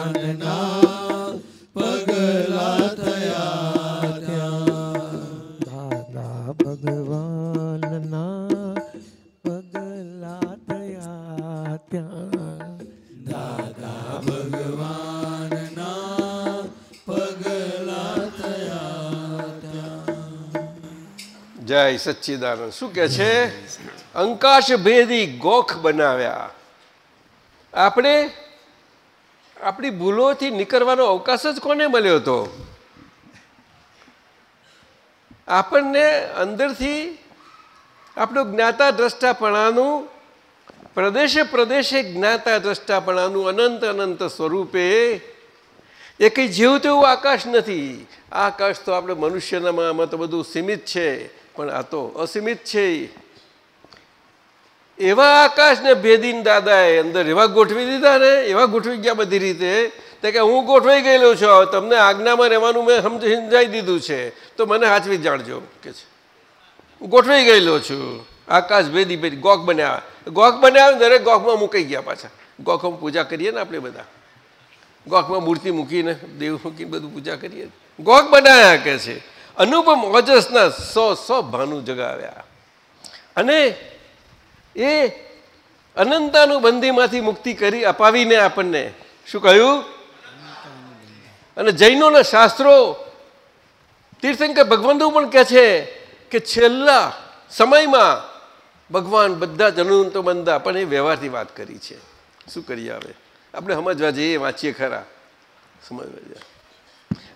જય સચ્ચિદાનંદ. શું કે છે? અંકાશ ભેદી ગોખ બનાવ્યા. આપણે આપણી ભૂલોથી નીકળવાનો અવકાશ જ કોને મળ્યો હતો? આપણને અંદરથી આપણું જ્ઞાતા દ્રષ્ટાપણાનું પ્રદેશે પ્રદેશે જ્ઞાતા દ્રષ્ટાપણાનું અનંત અનંત સ્વરૂપે એ કંઈ જેવું તેવું આકાશ નથી. આકાશ તો આપણે મનુષ્યનામાં આમાં તો બધું સીમિત છે. પણ આ તો અસીમિત છે એવા આકાશને ભેદીને દાદાએ અંદર એવા ગોઠવી દીધા ને, એવા ગોઠવી ગયા બધી રીતે, તે કે હું ગોઠવાઈ ગયેલો છું તમને આજ્ઞામાં રહેવાનું મેં સમજ સમજાવી દીધું છે, તો મને હાચવી જાણજો, કે છે. હું ગોઠવાઈ ગયેલો છું. આકાશ ભેદી ભેદી, ગોખ બન્યા ગોખ બન્યા દરેક ગોખમાં મુકાઈ ગયા પાછા. ગોખમાં પૂજા કરીએ ને આપણે બધા. ગોખમાં મૂર્તિ મૂકીને, દેવ મૂકીને બધું પૂજા કરીએ. ગોખ બનાવ્યા કે છે. અનુપમ ઓજસના સો સો ભાનુ જગાવ્યા. અને એ અનંતાનું બંધીમાંથી મુક્તિ કરી અપાવીને આપણને. શું કહ્યું? અને જૈનોના શાસ્ત્રો તીર્થંકર ભગવંતો પણ કહે છે કે છેલ્લા સમયમાં ભગવાન બધા જ અનંતો બંધા પણ એ વ્યવહારથી વાત કરી છે. શું કરીએ હવે? આપણે સમજવા જઈએ, વાંચીએ ખરા. સમજવા જઈએ.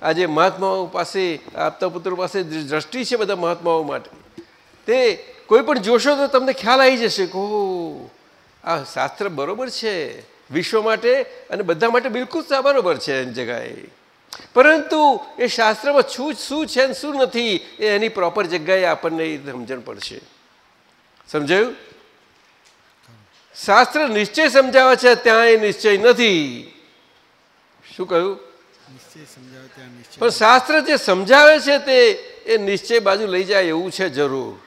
આજે મહાત્માઓ પાસે આપતા પુત્રો પાસે દ્રષ્ટિ છે બધા મહાત્માઓ માટે. તે કોઈ પણ જોશો તો તમને ખ્યાલ આવી જશે કે આ શાસ્ત્ર બરોબર છે. વિશ્વ માટે અને બધા માટે બિલકુલ બરોબર છે એની જગાએ પરંતુ એ શાસ્ત્રમાં શું શું છે ને શું નથી, એ એની પ્રોપર જગ્યાએ આપણને સમજણ પડશે. સમજાયું? શાસ્ત્ર નિશ્ચય સમજાવે છે, ત્યાં એ નિશ્ચય નથી. શું કહ્યું? પણ શાસ્ત્ર જે સમજાવે છે તે, એ નિશ્ચય બાજુ લઈ જાય એવું છે જરૂર.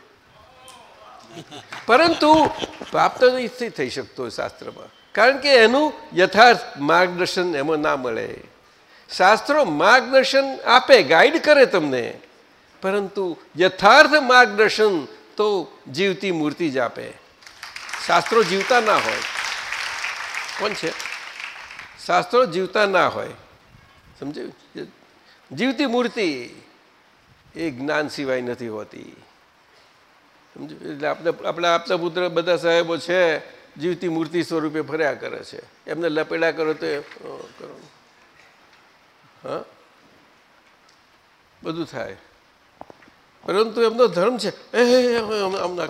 પરંતુ પ્રાપ્ત નથી થઈ શકતો શાસ્ત્રમાં. કારણ કે એનું યથાર્થ માર્ગદર્શન એમાં ના મળે. શાસ્ત્રો માર્ગદર્શન આપે, ગાઈડ કરે તમને. પરંતુ યથાર્થ માર્ગદર્શન તો જીવતી મૂર્તિ જ આપે. શાસ્ત્રો જીવતા ના હોય. કોણ છે? શાસ્ત્રો જીવતા ના હોય. સમજાયું? જીવતી મૂર્તિ એ જ્ઞાન સિવાય નથી હોતી. સમજો એટલે આપણે આપણા આપતા પુત્ર બધા સાહેબો છે, જીવતી મૂર્તિ સ્વરૂપે ફર્યા કરે છે. એમને લપેડા કરો તો કરો. હા? બધું થાય. પરંતુ એમનો ધર્મ છે, એ આમ ના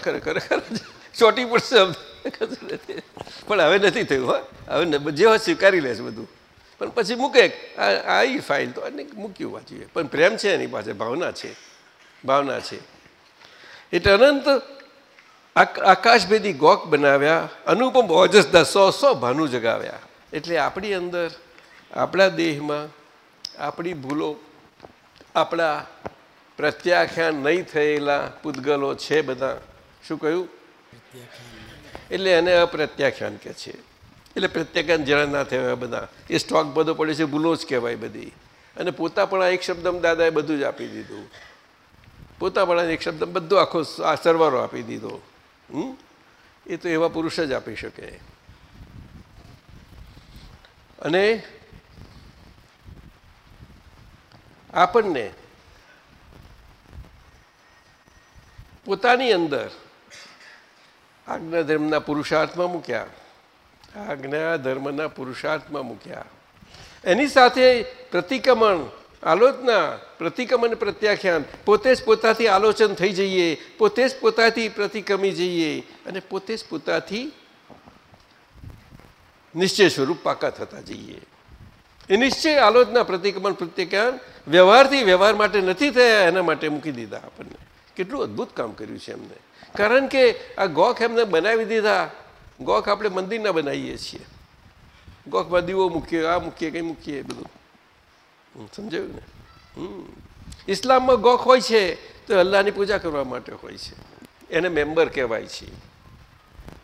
ચોટી પડશે પણ હવે નથી થયું, હા. હવે જેવા સ્વીકારી લેશે બધું. પણ પછી મૂકે આવી ફાઇલ તો અને મૂક્યું વાંચીએ પણ પ્રેમ છે એની પાસે, ભાવના છે. ભાવના છે. એટલે અનંત આકાશભેદી ગોક બનાવ્યા, અનુપમ ઓજસદા સો સો ભાનુ જગાવ્યા. એટલે આપણી અંદર, આપણા દેહમાં, આપણી ભૂલો, આપણા પ્રત્યાખ્યાન નહીં થયેલા પૂતગલો છે બધા. શું કહ્યું? એટલે એને અપ્રત્યાખ્યાન કે છે. એટલે પ્રત્યાખ્યાન જરા ના થયા બધા. એ સ્ટોક બધો પડે છે, ભૂલો જ કહેવાય બધી. અને પોતા પણ એક શબ્દમાં દાદાએ બધું જ આપી દીધું. પોતા પણ એક શબ્દ બધો આખો આ સરવારો આપી દીધો. હમ? એ તો એવા પુરુષ જ આપી શકે. અને આપણને પોતાની અંદર આજ્ઞાધર્મના પુરુષાર્થમાં મૂક્યા. આજ્ઞા ધર્મના પુરુષાર્થમાં મૂક્યા. એની સાથે પ્રતિક્રમણ, આલોચના, પ્રતિક્રમણ પ્રત્યાખ્યાન, પોતે જ પોતાથી આલોચન થઈ જઈએ, પોતે જ પોતાથી પ્રતિક્રમી જઈએ અને પોતે જ પોતાથી નિશ્ચય સ્વરૂપ પાકા થતા જઈએ. એ નિશ્ચય, આલોચના, પ્રતિક્રમણ, પ્રત્યાખ્યાન વ્યવહારથી વ્યવહાર માટે નથી થયા, એના માટે મૂકી દીધા આપણને. કેટલું અદ્ભુત કામ કર્યું છે એમને. કારણ કે આ ગોખ એમને બનાવી દીધા. ગોખ આપણે મંદિરના બનાવીએ છીએ. ગોખમાં દીવો મૂકીએ, આ મૂકીએ, કંઈ મૂકીએ બધું. સમજાયું ને? ઇસ્લામમાં ગોખ હોય છે, તો અલ્લાહની પૂજા કરવા માટે હોય છે. એને મેમ્બર કહેવાય છે.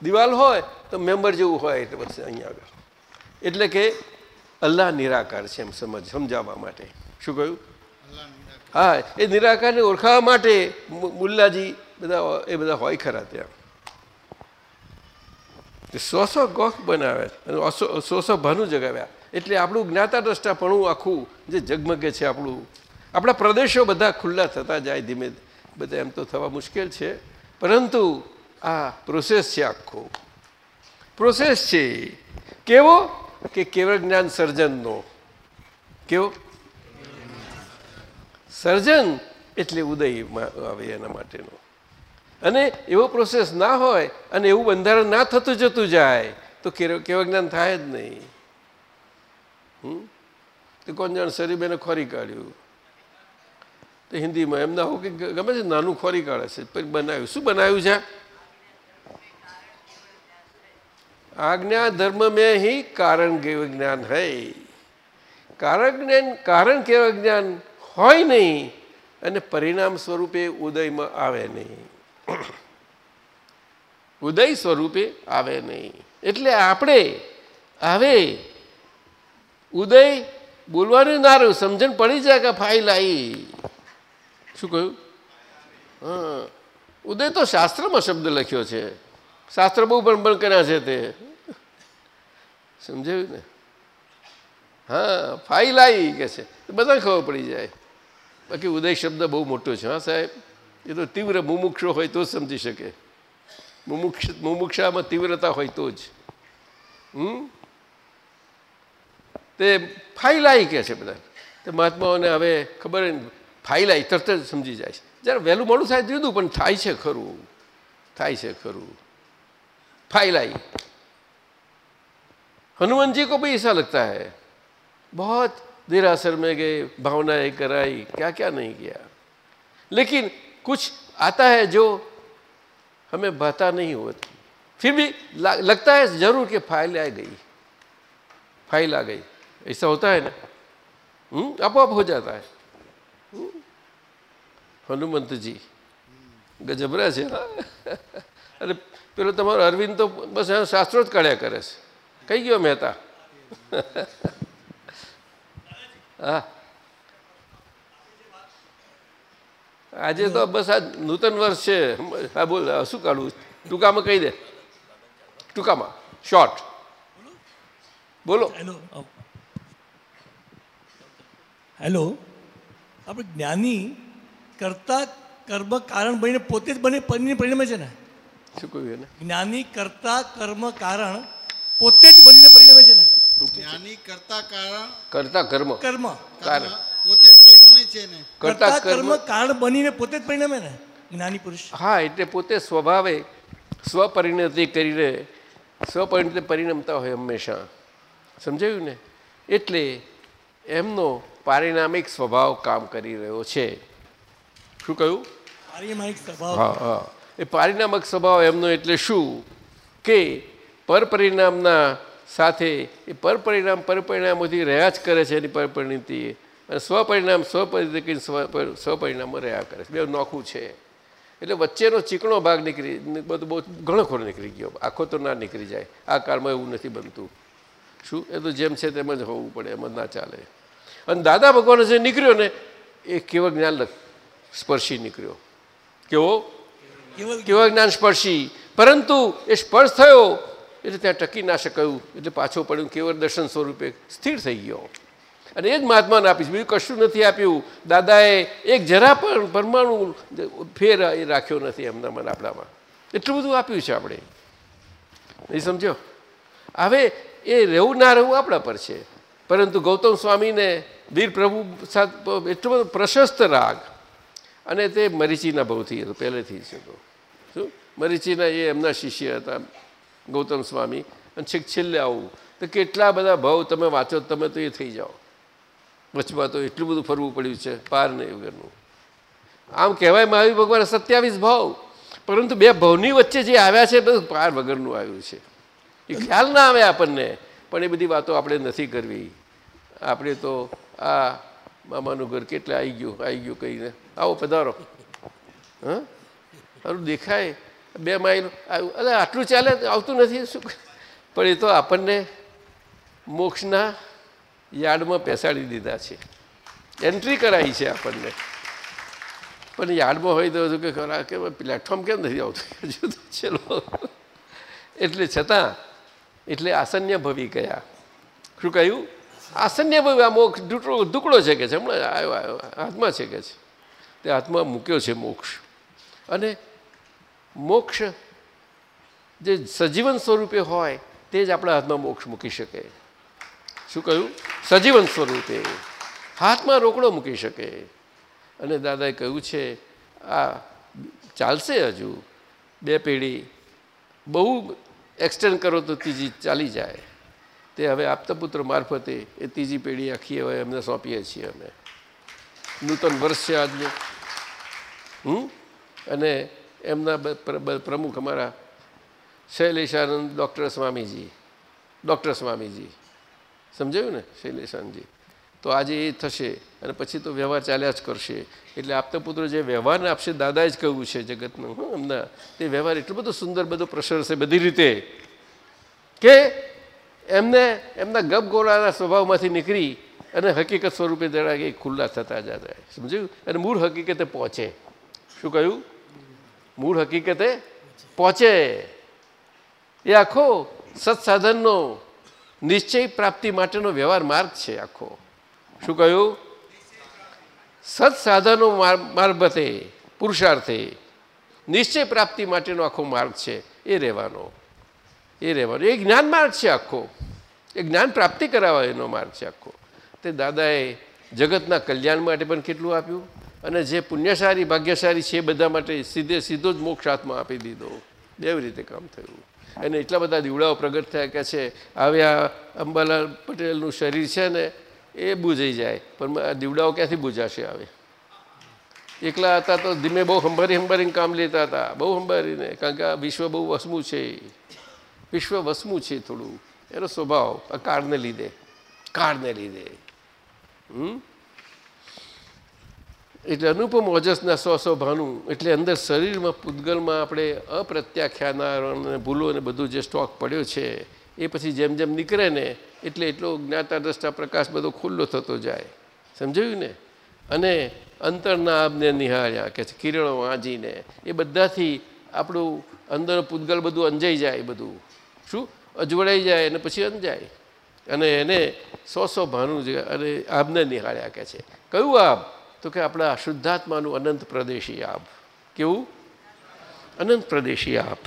દિવાલ હોય, તો મેમ્બર જેવું હોય એટલે પછી અહીંયા આગળ. એટલે કે અલ્લાહ નિરાકાર છે એમ સમજ, સમજાવવા માટે. શું કહ્યું? હા, એ નિરાકારને ઓળખાવા માટે મુલ્લાજી બધા, એ બધા હોય ખરા ત્યાં. સો સો ગોખ બનાવે. અને સો સો ભાનું જગાવ્યા. એટલે આપણું જ્ઞાતા દ્રષ્ટાપણું આખું જે ઝગમગે છે આપણું. આપણા પ્રદેશો બધા ખુલ્લા થતા જાય ધીમે બધા એમ તો થવા મુશ્કેલ છે. પરંતુ આ પ્રોસેસ છે આખો. પ્રોસેસ છે કેવો? કે કેવળ જ્ઞાન સર્જનનો. કેવો? સર્જન એટલે ઉદય આવે એના માટેનો. અને એવો પ્રોસેસ ના હોય અને એવું બંધારણ ના થતું જતું જાય, તો કેવા જ્ઞાન થાય જ નહીં. હમ? તો કોણ જાણ શરીબેને ખોરી કાઢ્યું? તો હિન્દીમાં એમના હોય કે ગમે છે નાનું ખોરી કાઢે છે પછી બનાવ્યું. શું બનાવ્યું છે? આજ્ઞા ધર્મ મેં હિ કારણ કેવું જ્ઞાન હૈ. કારણ જ્ઞાન, કારણ કેવા જ્ઞાન હોય નહીં અને પરિણામ સ્વરૂપે ઉદયમાં આવે નહીં. ઉદય સ્વરૂપે આવે નહીં. એટલે આપણે આવે ઉદય બોલવાનું ના રહ્યું સમજણ પડી જાય કે ફાઇલ આવી. શું કહ્યું? હા. ઉદય તો શાસ્ત્રમાં શબ્દ લખ્યો છે. શાસ્ત્ર બહુ પણ કર્યા છે તે. સમજાયું ને? હા, ફાઇલ આવી કે છે. બધા ખબર પડી જાય. બાકી ઉદય શબ્દ બહુ મોટો છે, હા સાહેબ? એ તો તીવ્ર મુમુક્ષો હોય તો જ સમજી શકે મુમુક્ષ મુમુક્ષામાં તીવ્રતા હોય તો જ હમ તે ફાઇલ આવી કે છે બધા તે મહાત્માઓને હવે ખબર ફાઇલ આવી તરત જ સમજી જાય છે જ્યારે વહેલું મોડું થાય જુદું પણ થાય છે ખરું થાય છે ખરું फाइल आई हनुमान जी को भी ऐसा लगता है बहुत देरासर में गए भावनाएं कराई क्या क्या नहीं किया लेकिन कुछ आता है जो हमें भाता नहीं होती फिर भी लगता है जरूर कि फाइल आ गई फाइल आ गई ऐसा होता है ना आप हो जाता है હનુમંતજી ગજબરા છે અરે પેલો તમારો અરવિંદ તો બસ શાસ્ત્રો જ કાઢ્યા કરે છે કઈ ગયો મહેતા હા આજે તો બસ આ નૂતન વર્ષ છે. હા બોલ શું કાઢવું? ટૂંકામાં કહી દે. ટૂંકામાં. શોર્ટ બોલો. હેલો હેલો આપણે જ્ઞાની કરતા કર્મ કારણ બનીને પોતે જ બને પરિણામે પરિણમે છે ને? શું કહ્યું જ્ઞાની કરતા કર્મ કારણ પોતે જ બનીને પરિણમે છે ને? જ્ઞાની કરતા કારણ કરતા કર્મ. કર્મ. કારણ. પોતે જ છે ને કરતા કરતા કર્મ કર્મ કારણ બનીને પોતે જ પરિણમે ને? જ્ઞાની પુરુષ. હા એટલે પોતે સ્વભાવે સ્વપરિણતિ કરીને સ્વપરિણતિ પરિણમતા હોય હંમેશા. સમજાયું ને? એટલે એમનો પારિણામિક સ્વભાવ કામ કરી રહ્યો છે. શું કહ્યું? પારિમાણિક સ્વભાવ. હા હા. એ પારિણામક સ્વભાવ એમનો એટલે શું? કે પરપરિણામના સાથે એ પરપરિણામ પરપરિણામોથી રહ્યા જ કરે છે એની પરપરિણતિ. અને સ્વપરિણામ સ્વપરિ સ્વપરિણામો રહ્યા કરે છે. બે નોખું છે. એટલે વચ્ચેનો ચીકણો ભાગ નીકળી બધું બહુ ઘણો ખરો નીકળી ગયો. આખો તો ના નીકળી જાય. આ કાળમાં એવું નથી બનતું. શું? એ તો જેમ છે તેમ જ હોવું પડે એમ જ ના ચાલે. અને દાદા ભગવાન જે નીકળ્યો ને એ કેવળ જ્ઞાન સ્પર્શી નીકળ્યો. કેવો? કેવા જ્ઞાન? સ્પર્શી? પરંતુ એ સ્પર્શ થયો એટલે ત્યાં ટકી ના શકાયું. એટલે પાછો પડ્યું કેવળ દર્શન સ્વરૂપે સ્થિર થઈ ગયો. અને એ જ મહાત્માને આપીશ. બીજું કશું નથી આપ્યું. દાદાએ એક જરા પણ પરમાણુ ફેર એ રાખ્યો નથી એમના મન આપણામાં. એટલું બધું આપ્યું છે આપણે. એ સમજો? હવે એ રહેવું ના રહેવું આપણા પર છે. પરંતુ ગૌતમ સ્વામીને વીર પ્રભુ સાથે એટલો બધો પ્રશસ્ત રાગ અને તે મરીચીના ભાવથી હતો, પહેલેથી જ હતો. શું? મરીચીના એ એમના શિષ્ય હતા, ગૌતમ સ્વામી. અને છેક છેલ્લે આવું. તો કેટલા બધા ભાવ તમે વાંચો, તમે તો એ થઈ જાઓ. વચમાં તો એટલું બધું ફરવું પડ્યું છે, પાર નહીં વગરનું. આમ કહેવાય મહાવીર ભગવાન સત્યાવીસ ભાવ. પરંતુ બે ભાવની વચ્ચે જે આવ્યા છે બધું પાર વગરનું આવ્યું છે. એ ખ્યાલ ના આવે આપણને, પણ એ બધી વાતો આપણે નથી કરવી. આપણે તો આ મામાનું ઘર કેટલે આવી ગયું આવી ગયું કહીને. આવો પધારો. હા? સારું દેખાય. બે માઇલ આવ્યું અરે આટલું ચાલે આવતું નથી, શું પણ એ તો આપણને મોક્ષના યાર્ડમાં પેસાડી દીધા છે. એન્ટ્રી કરાવી છે આપણને. પણ યાર્ડમાં હોય તો કે ખરા કે પ્લેટફોર્મ કેમ નથી આવતું? ચલો એટલે છતાં, એટલે આસન્ય ભવી ગયા. શું કહ્યું? આસન્ય ભવી આ મોક્ષ ટુકડો દુકડો છે કે છે? હમણાં આવ્યો આવ્યો, હાથમાં છે કે છે? તે હાથમાં મૂક્યો છે મોક્ષ. અને મોક્ષ જે સજીવન સ્વરૂપે હોય, તે જ આપણા હાથમાં મોક્ષ મૂકી શકે. શું કહ્યું? સજીવન સ્વરૂપે. હાથમાં રોકડો મૂકી શકે. અને દાદાએ કહ્યું છે, આ ચાલશે હજુ. બે પેઢી બહુ એક્સટેન્ડ કરો તો ત્રીજી ચાલી જાય. તે હવે આપતા પુત્ર મારફતે એ ત્રીજી પેઢી આખી હવે એમને સોંપીએ છીએ અમે. નૂતન વર્ષ છે આજનું. હમ? અને એમના પ્રમુખ અમારા શૈલેષાનંદ ડૉક્ટર સ્વામીજી. ડૉક્ટર સ્વામીજી. સમજાયું ને શૈલેષાનજી તો આજે એ થશે અને પછી તો વ્યવહાર ચાલ્યા જ કરશે. એટલે આપતા પુત્ર જે વ્યવહારને આપશે, દાદાએ જ કહ્યું છે જગતનું, હું, એમના. તે વ્યવહાર એટલો બધો સુંદર, બધો પ્રસર છે બધી રીતે કે એમને, એમના ગપગોળાના સ્વભાવમાંથી નીકળી અને હકીકત સ્વરૂપે જરા એ ખુલ્લા થતા જતા સમજ્યું? અને મૂળ હકીકતે પહોંચે. શું કહ્યું? મૂળ હકીકતે પહોંચે. એ આખો સત્સાધનનો નિશ્ચય પ્રાપ્તિ માટેનો વ્યવહાર માર્ગ છે આખો. શું કહ્યું? સત્સાધનો માર- મારફતે પુરુષાર્થે નિશ્ચય પ્રાપ્તિ માટેનો આખો માર્ગ છે. એ રહેવાનો. એ રહેવાનો. એ જ્ઞાન માર્ગ છે આખો. એ જ્ઞાન પ્રાપ્તિ કરાવવા એનો માર્ગ છે આખો. તે દાદાએ જગતના કલ્યાણ માટે પણ કેટલું આપ્યું? અને જે પુણ્યશાળી, ભાગ્યશાળી છે બધા માટે સીધે સીધો જ મોક્ષ હાથમાં આપી દીધો. બે રીતે કામ થયું. અને એટલા બધા દીવડાઓ પ્રગટ થયા કે છે, હવે આ અંબાલાલ પટેલનું શરીર છે ને, એ બુજાઈ જાય. પણ આ દીવડાઓ ક્યાંથી બુજાશે આવે એકલા હતા તો ધીમે બહુ હંભારી હંભારીને કામ લેતા હતા, બહુ હંભારીને, કારણ કે આ વિશ્વ બહુ વસમું છે. વિશ્વ વસમું છે થોડું. એનો સ્વભાવ આ કાળને લીધે કાળને લીધે. હમ? એટલે અનુપમ ઓજસના સો સો ભાનું એટલે અંદર શરીરમાં, પૂતગલમાં આપણે અપ્રત્યાખ્યાના ભૂલો અને બધું જે સ્ટોક પડ્યો છે, એ પછી જેમ જેમ નીકળે ને, એટલે એટલો જ્ઞાતા દ્રષ્ટા પ્રકાશ બધો ખુલ્લો થતો જાય. સમજાયું ને? અને અંતરના આબને નિહાળ્યા કે છે કિરણો વાંચીને, એ બધાથી આપણું અંદર પૂતગલ બધું અંજાઈ જાય બધું. શું? અજવડાઈ જાય અને પછી અંજાય. અને એને સો સો ભાનું અને આબને નિહાળ્યા કે છે. કયું આબ તો કે આપણા શુદ્ધાત્માનું અનંત પ્રદેશી આપ. કેવું? અનંત પ્રદેશી આપ?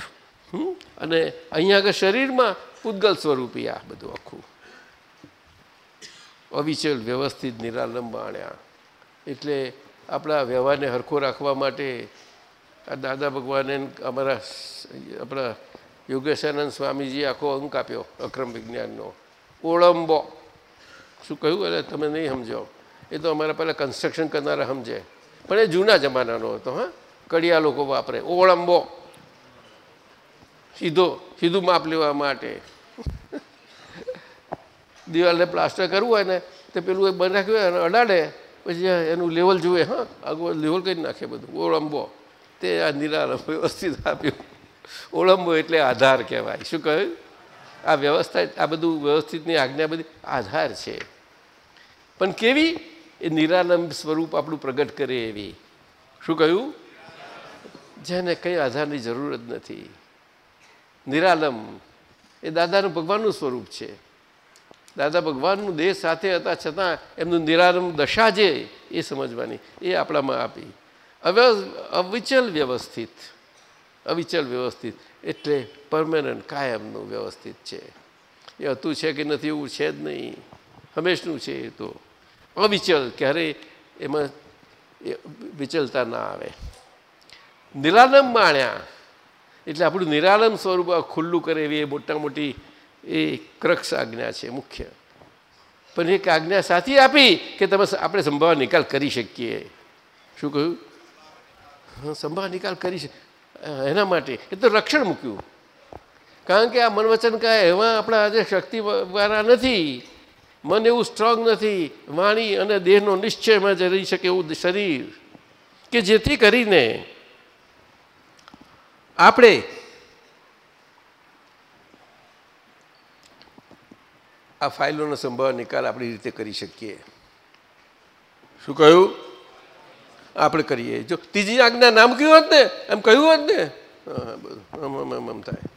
અને અહીંયા આગળ શરીરમાં પૂતગલ સ્વરૂપી આ બધું આખું. અવિચલ, વ્યવસ્થિત, નિરાલંબ આણ્યા. એટલે આપણા વ્યવહારને હરખો રાખવા માટે આ દાદા ભગવાને અમારા આપણા યોગેશાનંદ સ્વામીજી આખો અંક આપ્યો, અક્રમ વિજ્ઞાનનો. ઓળંબો. શું કહ્યું? એટલે તમે નહીં સમજો. એ તો અમારા પહેલાં કન્સ્ટ્રક્શન કરનારા સમજે. પણ એ જૂના જમાનાનો હતો, હા. કડિયા લોકો વાપરે. ઓળંબો. સીધો, સીધું માપ લેવા માટે. દિવાલને પ્લાસ્ટર કરવું હોય ને, તે પેલું એ બની રાખ્યું અને અડાડે, પછી એનું લેવલ જુએ, હા. આગળ લેવલ કરી નાખે બધું. ઓળંબો. તે આ નિરાલંબ વ્યવસ્થિત આપ્યું. ઓળંબો એટલે આધાર કહેવાય. શું કહ્યું? આ વ્યવસ્થા, આ બધું વ્યવસ્થિતની આજ્ઞા બધી આધાર છે. પણ કેવી? એ નિરાલંબ સ્વરૂપ આપણું પ્રગટ કરે એવી. શું કહ્યું? જેને કંઈ આધારની જરૂર જ નથી. નિરાલંબ. એ દાદાનું ભગવાનનું સ્વરૂપ છે. દાદા ભગવાનનું દેહ સાથે હતા છતાં એમનું નિરાલંબ દશા જે એ સમજવાની, એ આપણામાં આપી. હવે અવિચલ વ્યવસ્થિત. અવિચલ વ્યવસ્થિત એટલે પરમેનન્ટ કાયમનું વ્યવસ્થિત છે. એ હતું છે કે નથી એવું છે જ નહીં. હંમેશનું છે એ તો. અવિચલ ક્યારેય એમાં વિચલતા ના આવે. નિરાલંબ માણ્યા. એટલે આપણું નિરાલંબ સ્વરૂપ ખુલ્લું કરે એવી એ મોટા મોટી એ ક્રક્ષ આજ્ઞા છે મુખ્ય. પણ એક આજ્ઞા સાથી આપી કે તમે આપણે સંભાવ નિકાલ કરી શકીએ. શું કહ્યું? સંભાવ નિકાલ કરી એના માટે. એ તો રક્ષણ મૂક્યું. કારણ કે આ મનવચન કાંઈ એવા આપણા આજે શક્તિવાળા નથી. મન એવું સ્ટ્રોંગ નથી. વાણી અને દેહનો નિશ્ચયમાં જ રહી શકે એવું શરીર. કે જેથી કરીને આપણે આ ફાઇલોનો સંભાવ નિકાલ આપણી રીતે કરી શકીએ. શું કહ્યું? આપણે કરીએ. જો ત્રીજી આજ્ઞા નામ કયું હોત ને? એમ કહ્યું હોત ને? આમ આમ થાય.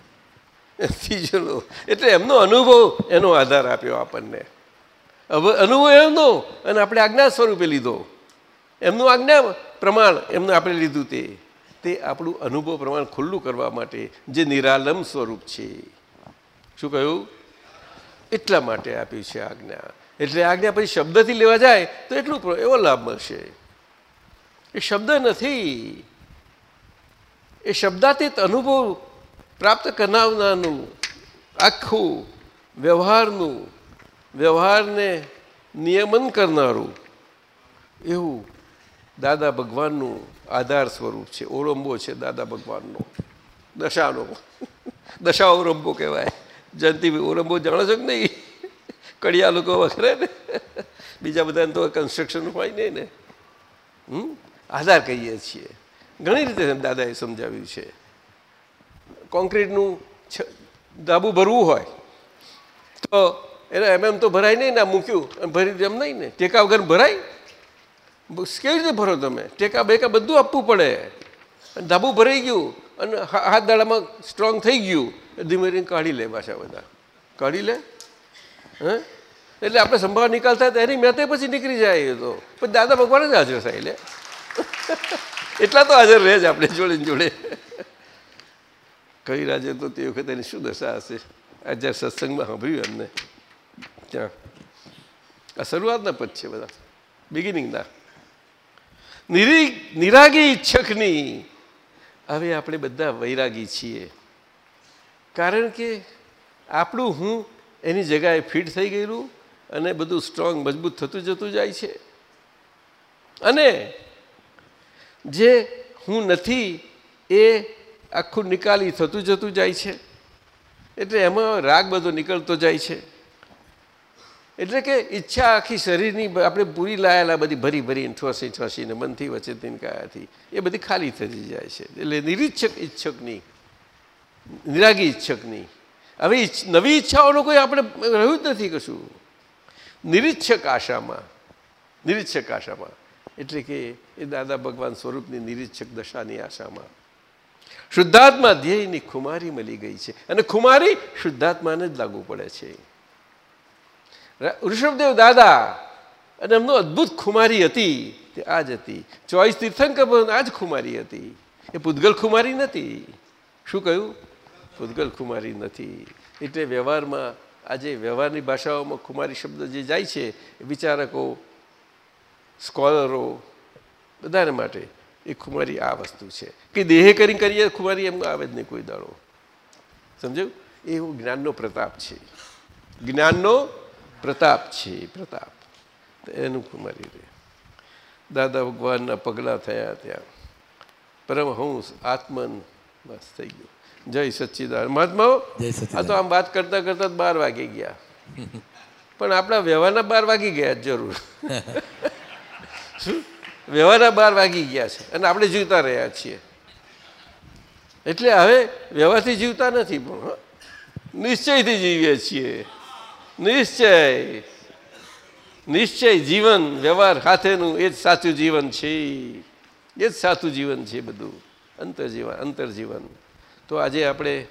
ત્રીજો. એટલે એમનો અનુભવ, એનો આધાર આપ્યો આપણને. હવે અનુભવ એમનો અને આપણે આજ્ઞા સ્વરૂપે લીધો. એમનું આજ્ઞા પ્રમાણ એમને આપણે લીધું તે. તે આપણું અનુભવ પ્રમાણ ખુલ્લું કરવા માટે જે નિરાલમ સ્વરૂપ છે. શું કહ્યું? એટલા માટે આપ્યું છે આજ્ઞા. એટલે આજ્ઞા પછી શબ્દથી લેવા જાય તો એટલું એવો લાભ મળશે. એ શબ્દ નથી. એ શબ્દાતીત અનુભવ પ્રાપ્ત કરનારનું આખું વ્યવહારનું વ્યવહારને નિયમન કરનારું એવું દાદા ભગવાનનું આધાર સ્વરૂપ છે. ઓરંબો છે દાદા ભગવાનનો. દશાનો. દશા ઓરંબો કહેવાય. જયંતિભાઈ ઓરંબો જાણો છો કે નહીં? કડિયા લોકો વખરે ને. બીજા બધાને તો કન્સ્ટ્રક્શન હોય નહીં ને. હમ? આધાર કહીએ છીએ. ઘણી રીતે દાદાએ સમજાવ્યું છે. કોન્ક્રીટનું છ- ભરવું હોય તો એને એમ એમ તો ભરાય નહીં ને મૂક્યું. અને ભરી એમ નહીં ને. ટેકા વગર ભરાય. કેવી રીતે ભરો તમે? ટેકા બેકા બધું આપવું પડે. અને ધાબુ ભરાઈ ગયું અને હાથ દાડામાં સ્ટ્રોંગ થઈ ગયું. ધીમે ધીમે કાઢી લે પાછા બધા. કાઢી લે. હે? એટલે આપણે સંભાળ નિકાલ થાય એની મેતે પછી નીકળી જાય એ તો. પણ દાદા ભગવાન જ હાજર થાય લે એટલા તો હાજર રહે જ આપણે જોડે જોડે. કઈ રાજે તો તે વખતે એની શું દશા હશે? આજે સત્સંગમાં સાંભળ્યું એમને. ત્યાં આ શરૂઆતના પદ છે બધા બિગિનિંગના નિરી નિરાગી ઈચ્છકની હવે આપણે બધા વૈરાગી છીએ કારણ કે આપણું હું એની જગાએ ફિટ થઈ ગયેલું અને બધું સ્ટ્રોંગ મજબૂત થતું જતું જાય છે અને જે હું નથી એ આખું નિકાલી થતું જતું જાય છે એટલે એમાં રાગ બધો નીકળતો જાય છે એટલે કે ઈચ્છા આખી શરીરની આપણે પૂરી લાયેલા બધી ભરી ભરી ઠોસી ઠોસીને મનથી વચ્ચેથી કાયાથી, એ બધી ખાલી થતી જાય છે. એટલે નિરીક્ષક ઈચ્છકની, નિરાગી ઈચ્છકની. હવે નવી ઈચ્છાઓનો કોઈ આપણે રહ્યું જ નથી કશું. નિરીક્ષક આશામાં નિરીક્ષક આશામાં. એટલે કે એ દાદા ભગવાન સ્વરૂપની નિરીક્ષક દશાની આશામાં. શુદ્ધાત્મા ધ્યેયની ખુમારી મળી ગઈ છે. અને ખુમારી શુદ્ધાત્માને જ લાગુ પડે છે. ઋષભદેવ દાદા અને એમનો અદ્ભુત ખુમારી હતી. તે આ જ હતી. ચોઈસ તીર્થંકર આ જ ખુમારી હતી. એ પૂતગલ ખુમારી નથી. શું કહ્યું? પૂતગલ ખુમારી નથી. એટલે વ્યવહારમાં, આજે વ્યવહારની ભાષાઓમાં ખુમારી શબ્દ જે જાય છે વિચારકો, સ્કોલરો, બધાને માટે એ ખુમારી આ વસ્તુ છે. કે દેહે કરી કરીએ ખુમારી એમ આવે જ નહીં કોઈ દાડો. સમજ્યું? એ જ્ઞાનનો પ્રતાપ છે. જ્ઞાનનો પ્રતાપ. છે પ્રતાપ એનું કુમારી રે. દાદા ભગવાનના પગલાં થયા ત્યાં. પરમહંસ આત્મન બસ થઈ ગયું. જય સચ્ચિદાન મહાત્માઓ જય આ તો આમ વાત કરતા કરતા બાર વાગી ગયા. પણ આપણા વ્યવહારના બાર વાગી ગયા જરૂર. શું? વ્યવહારના બાર વાગી ગયા છે. અને આપણે જીવતા રહ્યા છીએ. એટલે હવે વ્યવહારથી જીવતા નથી પણ નિશ્ચયથી જીવીએ છીએ. નિશ્ચય. નિશ્ચય જીવન, વ્યવહાર સાથેનું એ જ સાચું જીવન છે. એ જ સાચું જીવન છે બધું. અંતરજીવન અંતરજીવન. તો આજે આપણે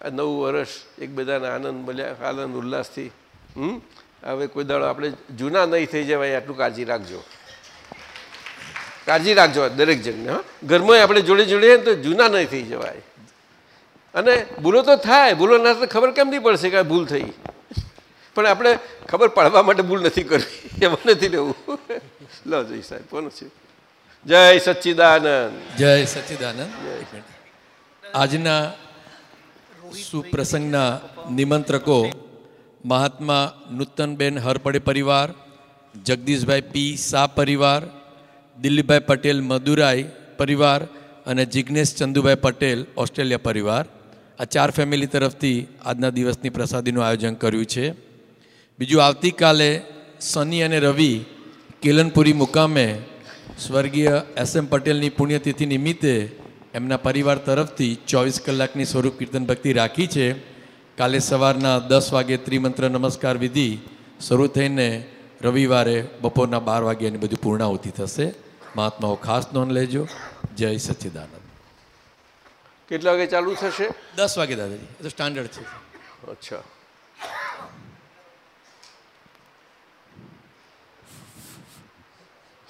આ નવું વર્ષ એક બધાને આનંદ મળ્યા, આનંદ, ઉલ્લાસથી. હમ? હવે કોઈ દાડો આપણે જૂના નહીં થઈ જવાય આટલું કાળજી રાખજો. કાળજી રાખજો દરેક જણને, હા. ઘરમાં આપણે જોડે જોડે તો જૂના નહીં થઈ જવાય. અને ભૂલો તો થાય, ભૂલો ના ખબર કેમ નહીં પડશે કે ભૂલ થઈ? પણ આપણે ખબર પાડવા માટે ભૂલ નથી કરવી. એમાં નથી લેવું. લો, જય સાહેબ કોણ છે? જય સચ્ચિદાનંદ. જય સચ્ચિદાનંદ. આજના સુપ્રસંગના નિમંત્રકો, મહાત્મા નૂતનબેન હરપડે પરિવાર, જગદીશભાઈ પી શાહ પરિવાર, દિલીપભાઈ પટેલ મદુરાઈ પરિવાર અને જિજ્ઞેશ ચંદુભાઈ પટેલ ઓસ્ટ્રેલિયા પરિવાર. આ ચાર ફેમિલી તરફથી આજના દિવસની પ્રસાદીનું આયોજન કર્યું છે. બીજું આવતીકાલે શનિ અને રવિ કેલનપુરી મુકામે સ્વર્ગીય એસ એમ પટેલની પુણ્યતિથિ નિમિત્તે એમના પરિવાર તરફથી ચોવીસ કલાકની સ્વરૂપ કીર્તન ભક્તિ રાખી છે. કાલે સવારના દસ વાગે ત્રિમંત્ર નમસ્કાર વિધિ શરૂ થઈને રવિવારે બપોરના બાર વાગ્યાની બધી પૂર્ણાહુતિ થશે. મહાત્માઓ ખાસ નોંધ લેજો. જય સચ્ચિદાનંદ. કેટલા વાગે ચાલુ થશે? દસ વાગે દાદાજી એ તો સ્ટાન્ડર્ડ છે. અચ્છા.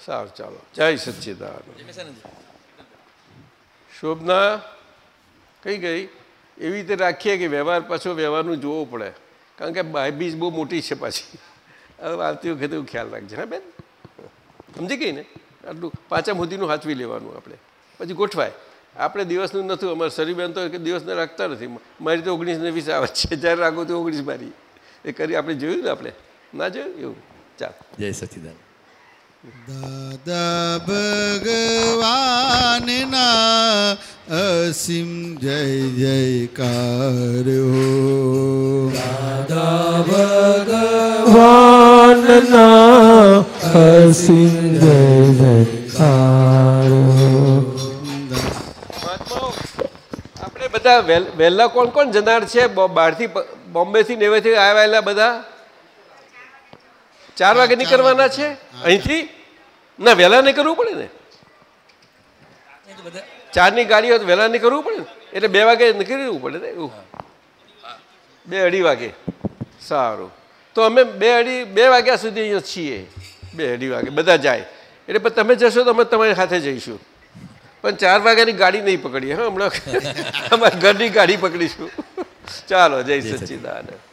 સારું, ચાલો. જય સચ્ચિદાનંદ. શોભના, કઈ ગઈ? એવી રીતે રાખીએ કે વ્યવહાર પાછો વ્યવહારનું જોવું પડે. કારણ કે બાયબીજ બહુ મોટી છે પાછી. હવે આવતી વખતે એવું ખ્યાલ રાખજે, હા બેન? સમજી ગઈ ને? આટલું પાછા મોદીનું હાથવી લેવાનું આપણે. પછી ગોઠવાય. આપણે દિવસનું નથી, અમારે શરીરબેન તો દિવસને રાખતા નથી. મારી તો ઓગણીસ ને વીસ આવે છે. જ્યારે રાખો તો ઓગણીસ મારી. એ કરી આપણે જોયું ને આપણે? ના જોયું? એવું? ચાલ. જય સચિદાન દાદા ભગવાનના અસીમ જય જયકાર હો. ભગવાનના અસીમ જય જયકાર આપણે બધા વહેલ- વહેલા કોણ કોણ જનાર છે? બ- બહારથી બોમ્બેથી નેવેથી આવેલા બધા? ચાર વાગે નીકળવાના છે? અહીંથી? ના વહેલા નીકળવું પડે ને. ચારની ગાડી હોય તો વહેલા નીકળવું પડે ને. એટલે બે વાગે નીકળવું પડે ને. એવું બે અઢી વાગે. સારું. તો અમે બે અઢી બે વાગ્યા સુધી અહીંયા છીએ. બે અઢી વાગે. બધા જાય. એટલે પણ તમે જશો તો અમે તમારી સાથે જઈશું. પણ ચાર વાગ્યાની ગાડી નહીં પકડીએ. હા હમણાં અમારા ઘરની ગાડી પકડીશું. ચાલો જય સચ્ચિદાનંદ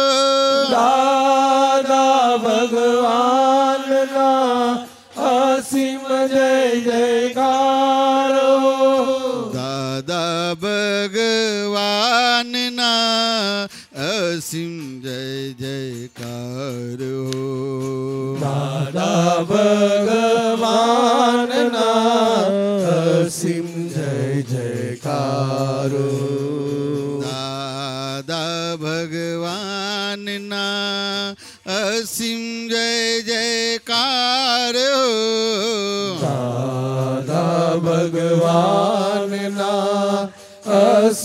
અસીમ જય જયકાર દાદા ભગવાનના સિંહ જય જયકાર દાદા ભગવાનના અસીમ જય જયકાર દાદા ભગવાનના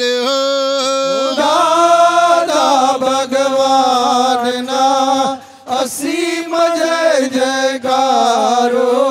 હો. દાદા ભગવાનના અસીમ જય જયકાર.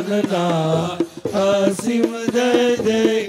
पालना असीम दे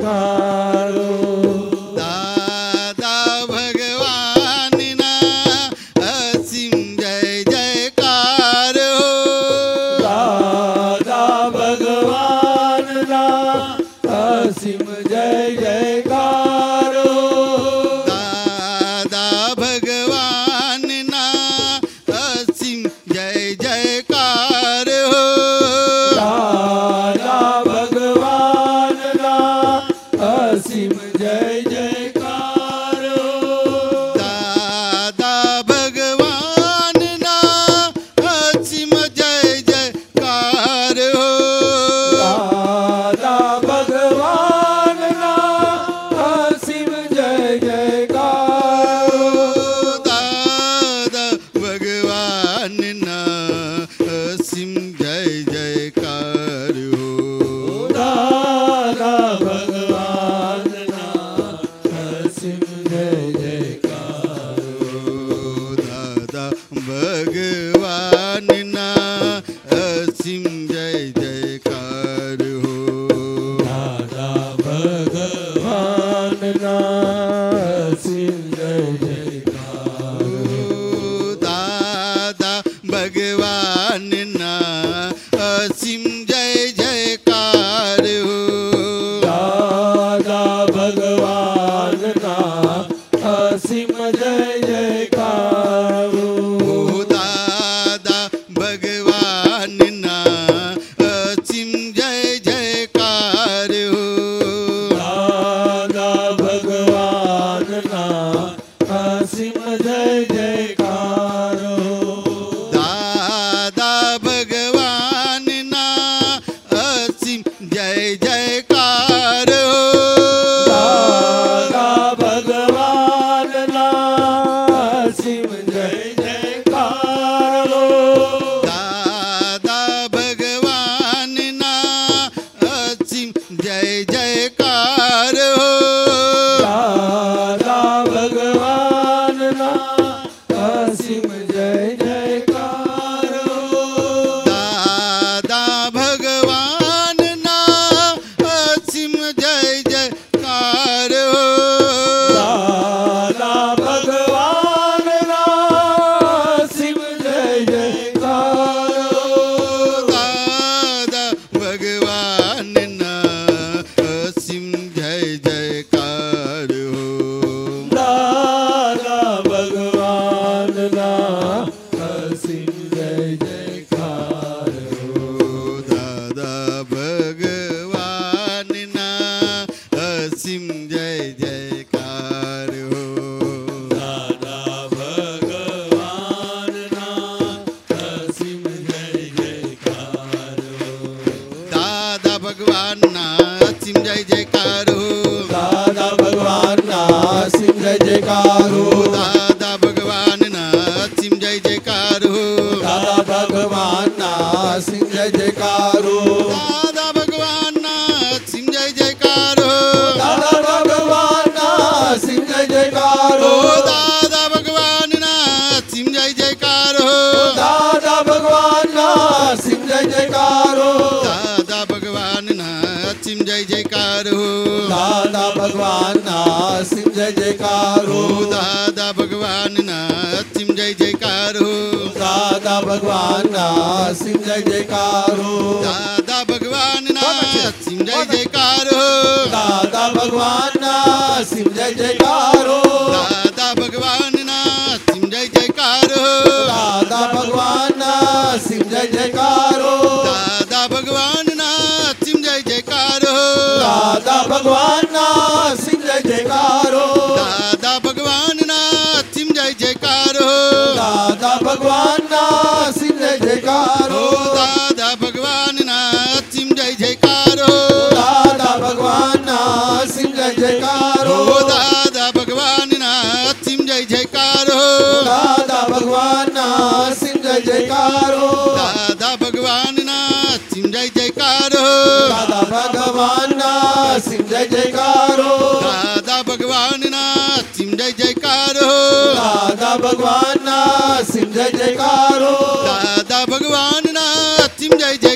જયકાર. દાદા ભગવાનના અસીમ જય જયકાર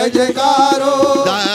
ભગવાનના અસીમ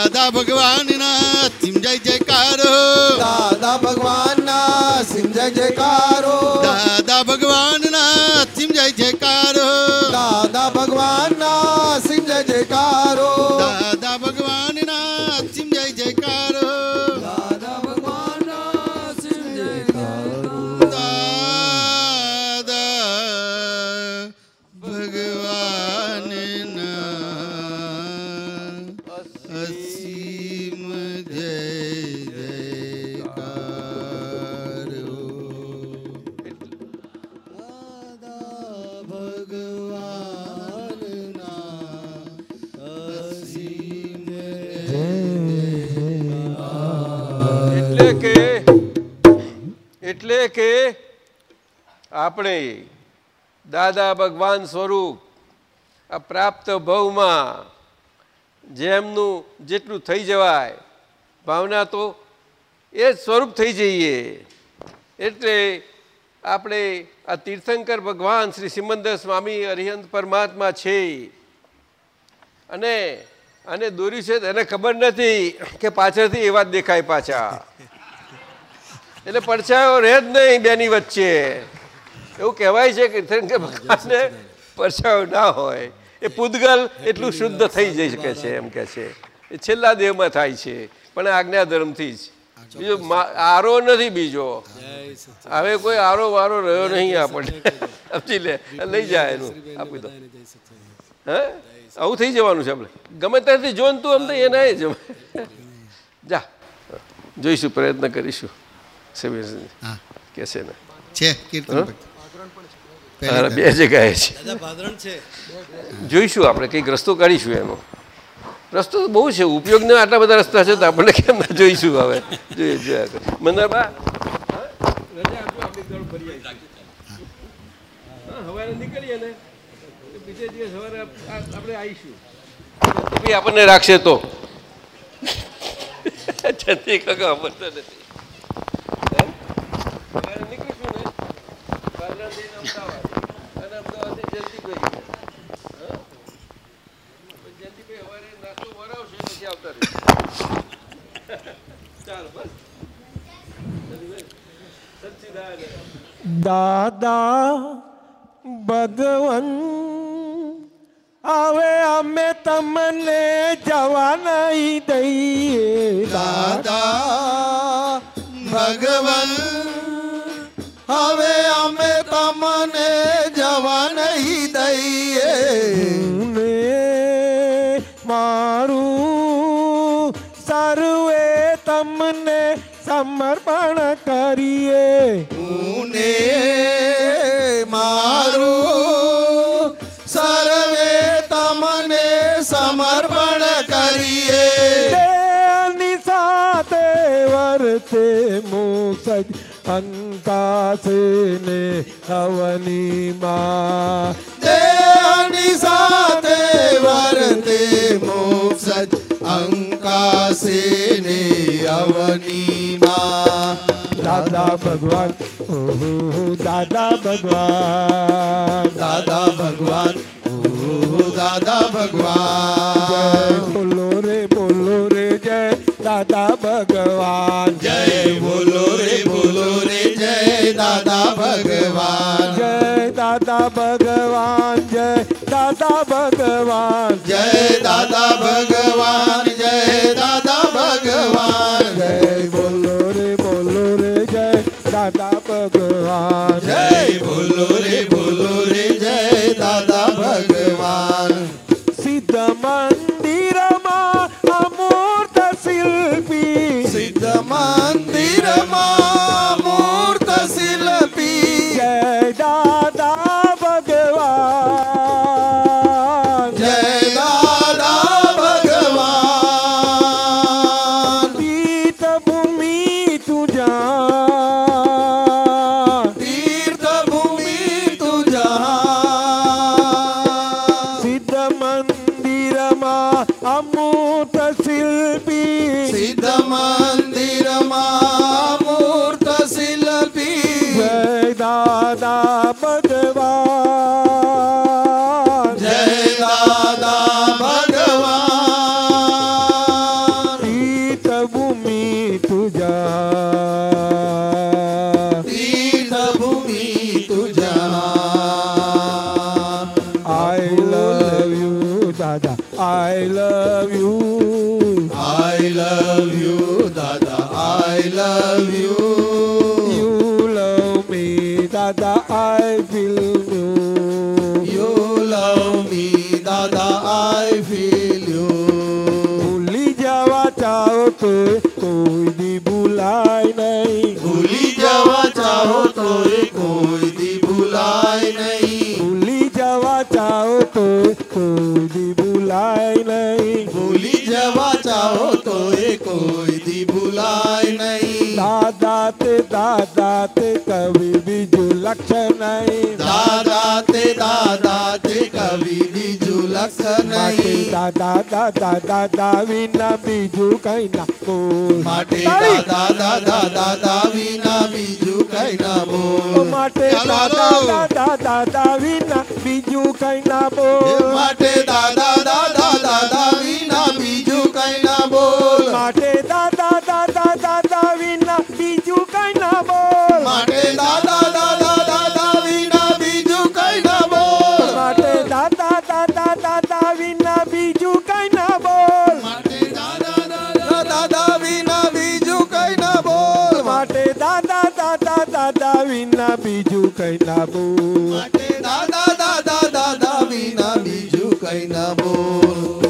દાદા ભગવાન સ્વરૂપ, આ પ્રાપ્ત ભવમાં જેમનું જેટલું થઈ જવાય, ભાવના તો એ જ સ્વરૂપ થઈ જઈએ. એટલે આપણે આ તીર્થંકર ભગવાન શ્રી સિમંદર સ્વામી અરિહંત પરમાત્મા છે. અને અને દોર્યું છે એને ખબર નથી કે પાછળથી એવા જ દેખાય પાછા. એટલે પડછાયો રહે જ નહીં બેની વચ્ચે. એવું કહેવાય છે કે તીર્થંકર ભગવાનને પડછાયો ના હોય. એ પૂદગલ એટલું શુદ્ધ થઈ જઈ શકે છે એમ કે છે. એ છેલ્લા દેહમાં થાય છે પણ આજ્ઞા ધર્મથી જ. બીજો આરો નથી બીજો. હવે કોઈ આરો વારો રહ્યો નહીં આપણને. સમજી લે લઈ જાય એનું. આપી દો. હે? આવું થઈ જવાનું છે આપણે. ગમે ત્યાંથી જોન ને તું આમ તો એના જ. જા. જોઈશું પ્રયત્ન કરીશું. સમીરસિંહ હા. કે છે ને? છે કીર્તન બે જગ્યાએ છે. જોઈશું આપણે કંઈક રસ્તો કાઢીશું એનો. રસ્તો તો બહુ છે ઉપયોગના આટલા બધા રસ્તા છે તો આપણને કેમ ના જોઈશું હવે? જોઈએ જોયા મંદરબા સવારે નીકળીએ ને બીજે દિવસ સવારે આપણે આવીશું. ભાઈ આપણને રાખશે તો. અમરતો નથી હે? સવારે નીકળીશું ને બાદરા થઈને અમદાવાદ અને અમદાવાદથી જયંતિભાઈ હા? પછી જયંતિભાઈ સવારે નાસ્તો વરાવશે પછી આવતા રહીશું ચાલો બસ જયંતિભાઈ, સચ્ચિદાનંદ. દાદા ભગવન હવે અમે તમને જવા નહીં દઈએ દાદા ભગવન હવે અમે તમને જવા નહીં દઈએ. ને મારું સર્વે તમને સમર્પણ કરીએ. ઉને મારું સર્વે તમને સમર્પણ કરીએ. તેની સાથે વર્તે મુસજ અંકાશે ને અવનીમાં દેહની સાથે વર્તે મોક્ષ અંકાશે ને અવનીમાં દાદા ભગવાન દાદા ભગવાન. દાદા ભગવાન ઓ દાદા ભગવાન. બોલો રે બોલો રે જય દાદા ભગવાન. જય બોલો દાદા ભગવાન. જય દાદા ભગવાન જય દાદા ભગવાન. જય દાદા ભગવાન જય દાદા ભગવાન. જય બોલો રે બોલો રે જય દાદા ભગવાન. જય બોલો રે બોલો રે જય દાદા ભગવાન. સિદ્ધ મંદિરમાં અમૂર્ત શિલ્પી. સિદ્ધ મંદિરમાં Dada. I feel you. You love me, Dada. I feel you. ભૂલી જવા ચાહો તો કોઈ દી ભૂલાય નહીં ભૂલી જવા ચાહો તો કોઈ દી ભૂલાય નહીં ભૂલી જવા ચાહો તો કોઈ દી ભૂલાય નહીં ભૂલી रवा चाहो तो कोई दी बुलाए नहीं। दादा ते दादा ते कवि भी लक्ष नहीं। दादा ते दादा ते कभी भी जुलक्ष नहीं। दादा दादा दादा विना बीजू कहीं ना बोल। माटे दादा दादा दादा विना बीजू कहीं ना बो माटे दादा दादा दादा विना बीजू कहीं ना बो माटे दादा दादा दादा विना बीजू બીજું કઈ ના બોલ. માટે દાદા દાદા દાદા વિના બીજું કઈ ના બોલ. માટે દાદા દાદા દાદા વિના બીજું કઈ ના બોલ. માટે દાદા દાદા દાદા વિના બીજું કઈ ના બોલ. માટે દાદા દાદા દાદા વિના બીજું કઈ ના બોલ. માટે દાદા દાદા દાદા વિના બીજું કઈ ના બોલ. માટે દાદા દાદા દાદા વિના બીજું કઈ ના બોલ.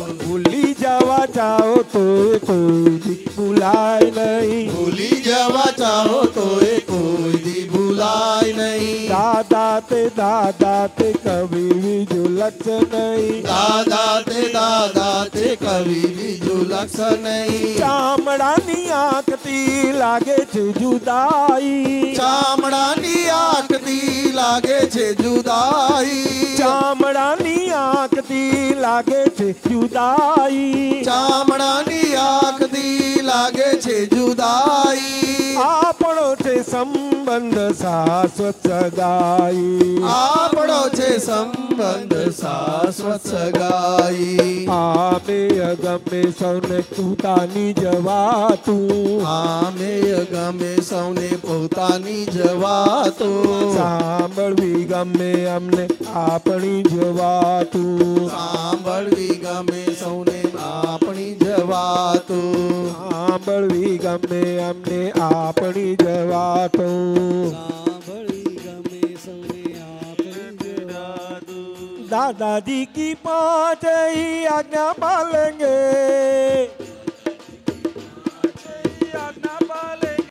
જવા ચાહો તો એ કોઈ દી ભૂલાય નહીં. ભૂલી જવા ચાહો તો એ કોઈ દી ભૂલાય નહીં. દાદા તે દાદા તે કવિ બીજું લક્ષ નહીં. દાદા તે દાદા તે કવિ બીજું લક્ષ નહીં. ચામડાની આંખથી લાગે છે જુદાઈ. ચામડાની આંખથી લાગે છે જુદાઈ. ચામડાની આંખથી લાગે છે જુદાઈ. ચામડાની આંખથી લાગે છે જુદાઈ. આપણો છે સંબંધ શાશ્વત સદાઈ આપણો છે સંબંધ શાશ્વત સગાઈ. આમે અગમે સૌને પોતાની જવાતું આમે અગમે સૌને પોતાની જવાતું સાંભળવી ગમે અમને આપણી જવાતું સાંભળવી ગમે સૌને આપણી જવાતો સાંભળવી ગમે અમને આપણી જવાતું दादाजी की पाँच ही आज्ञा पालेंगे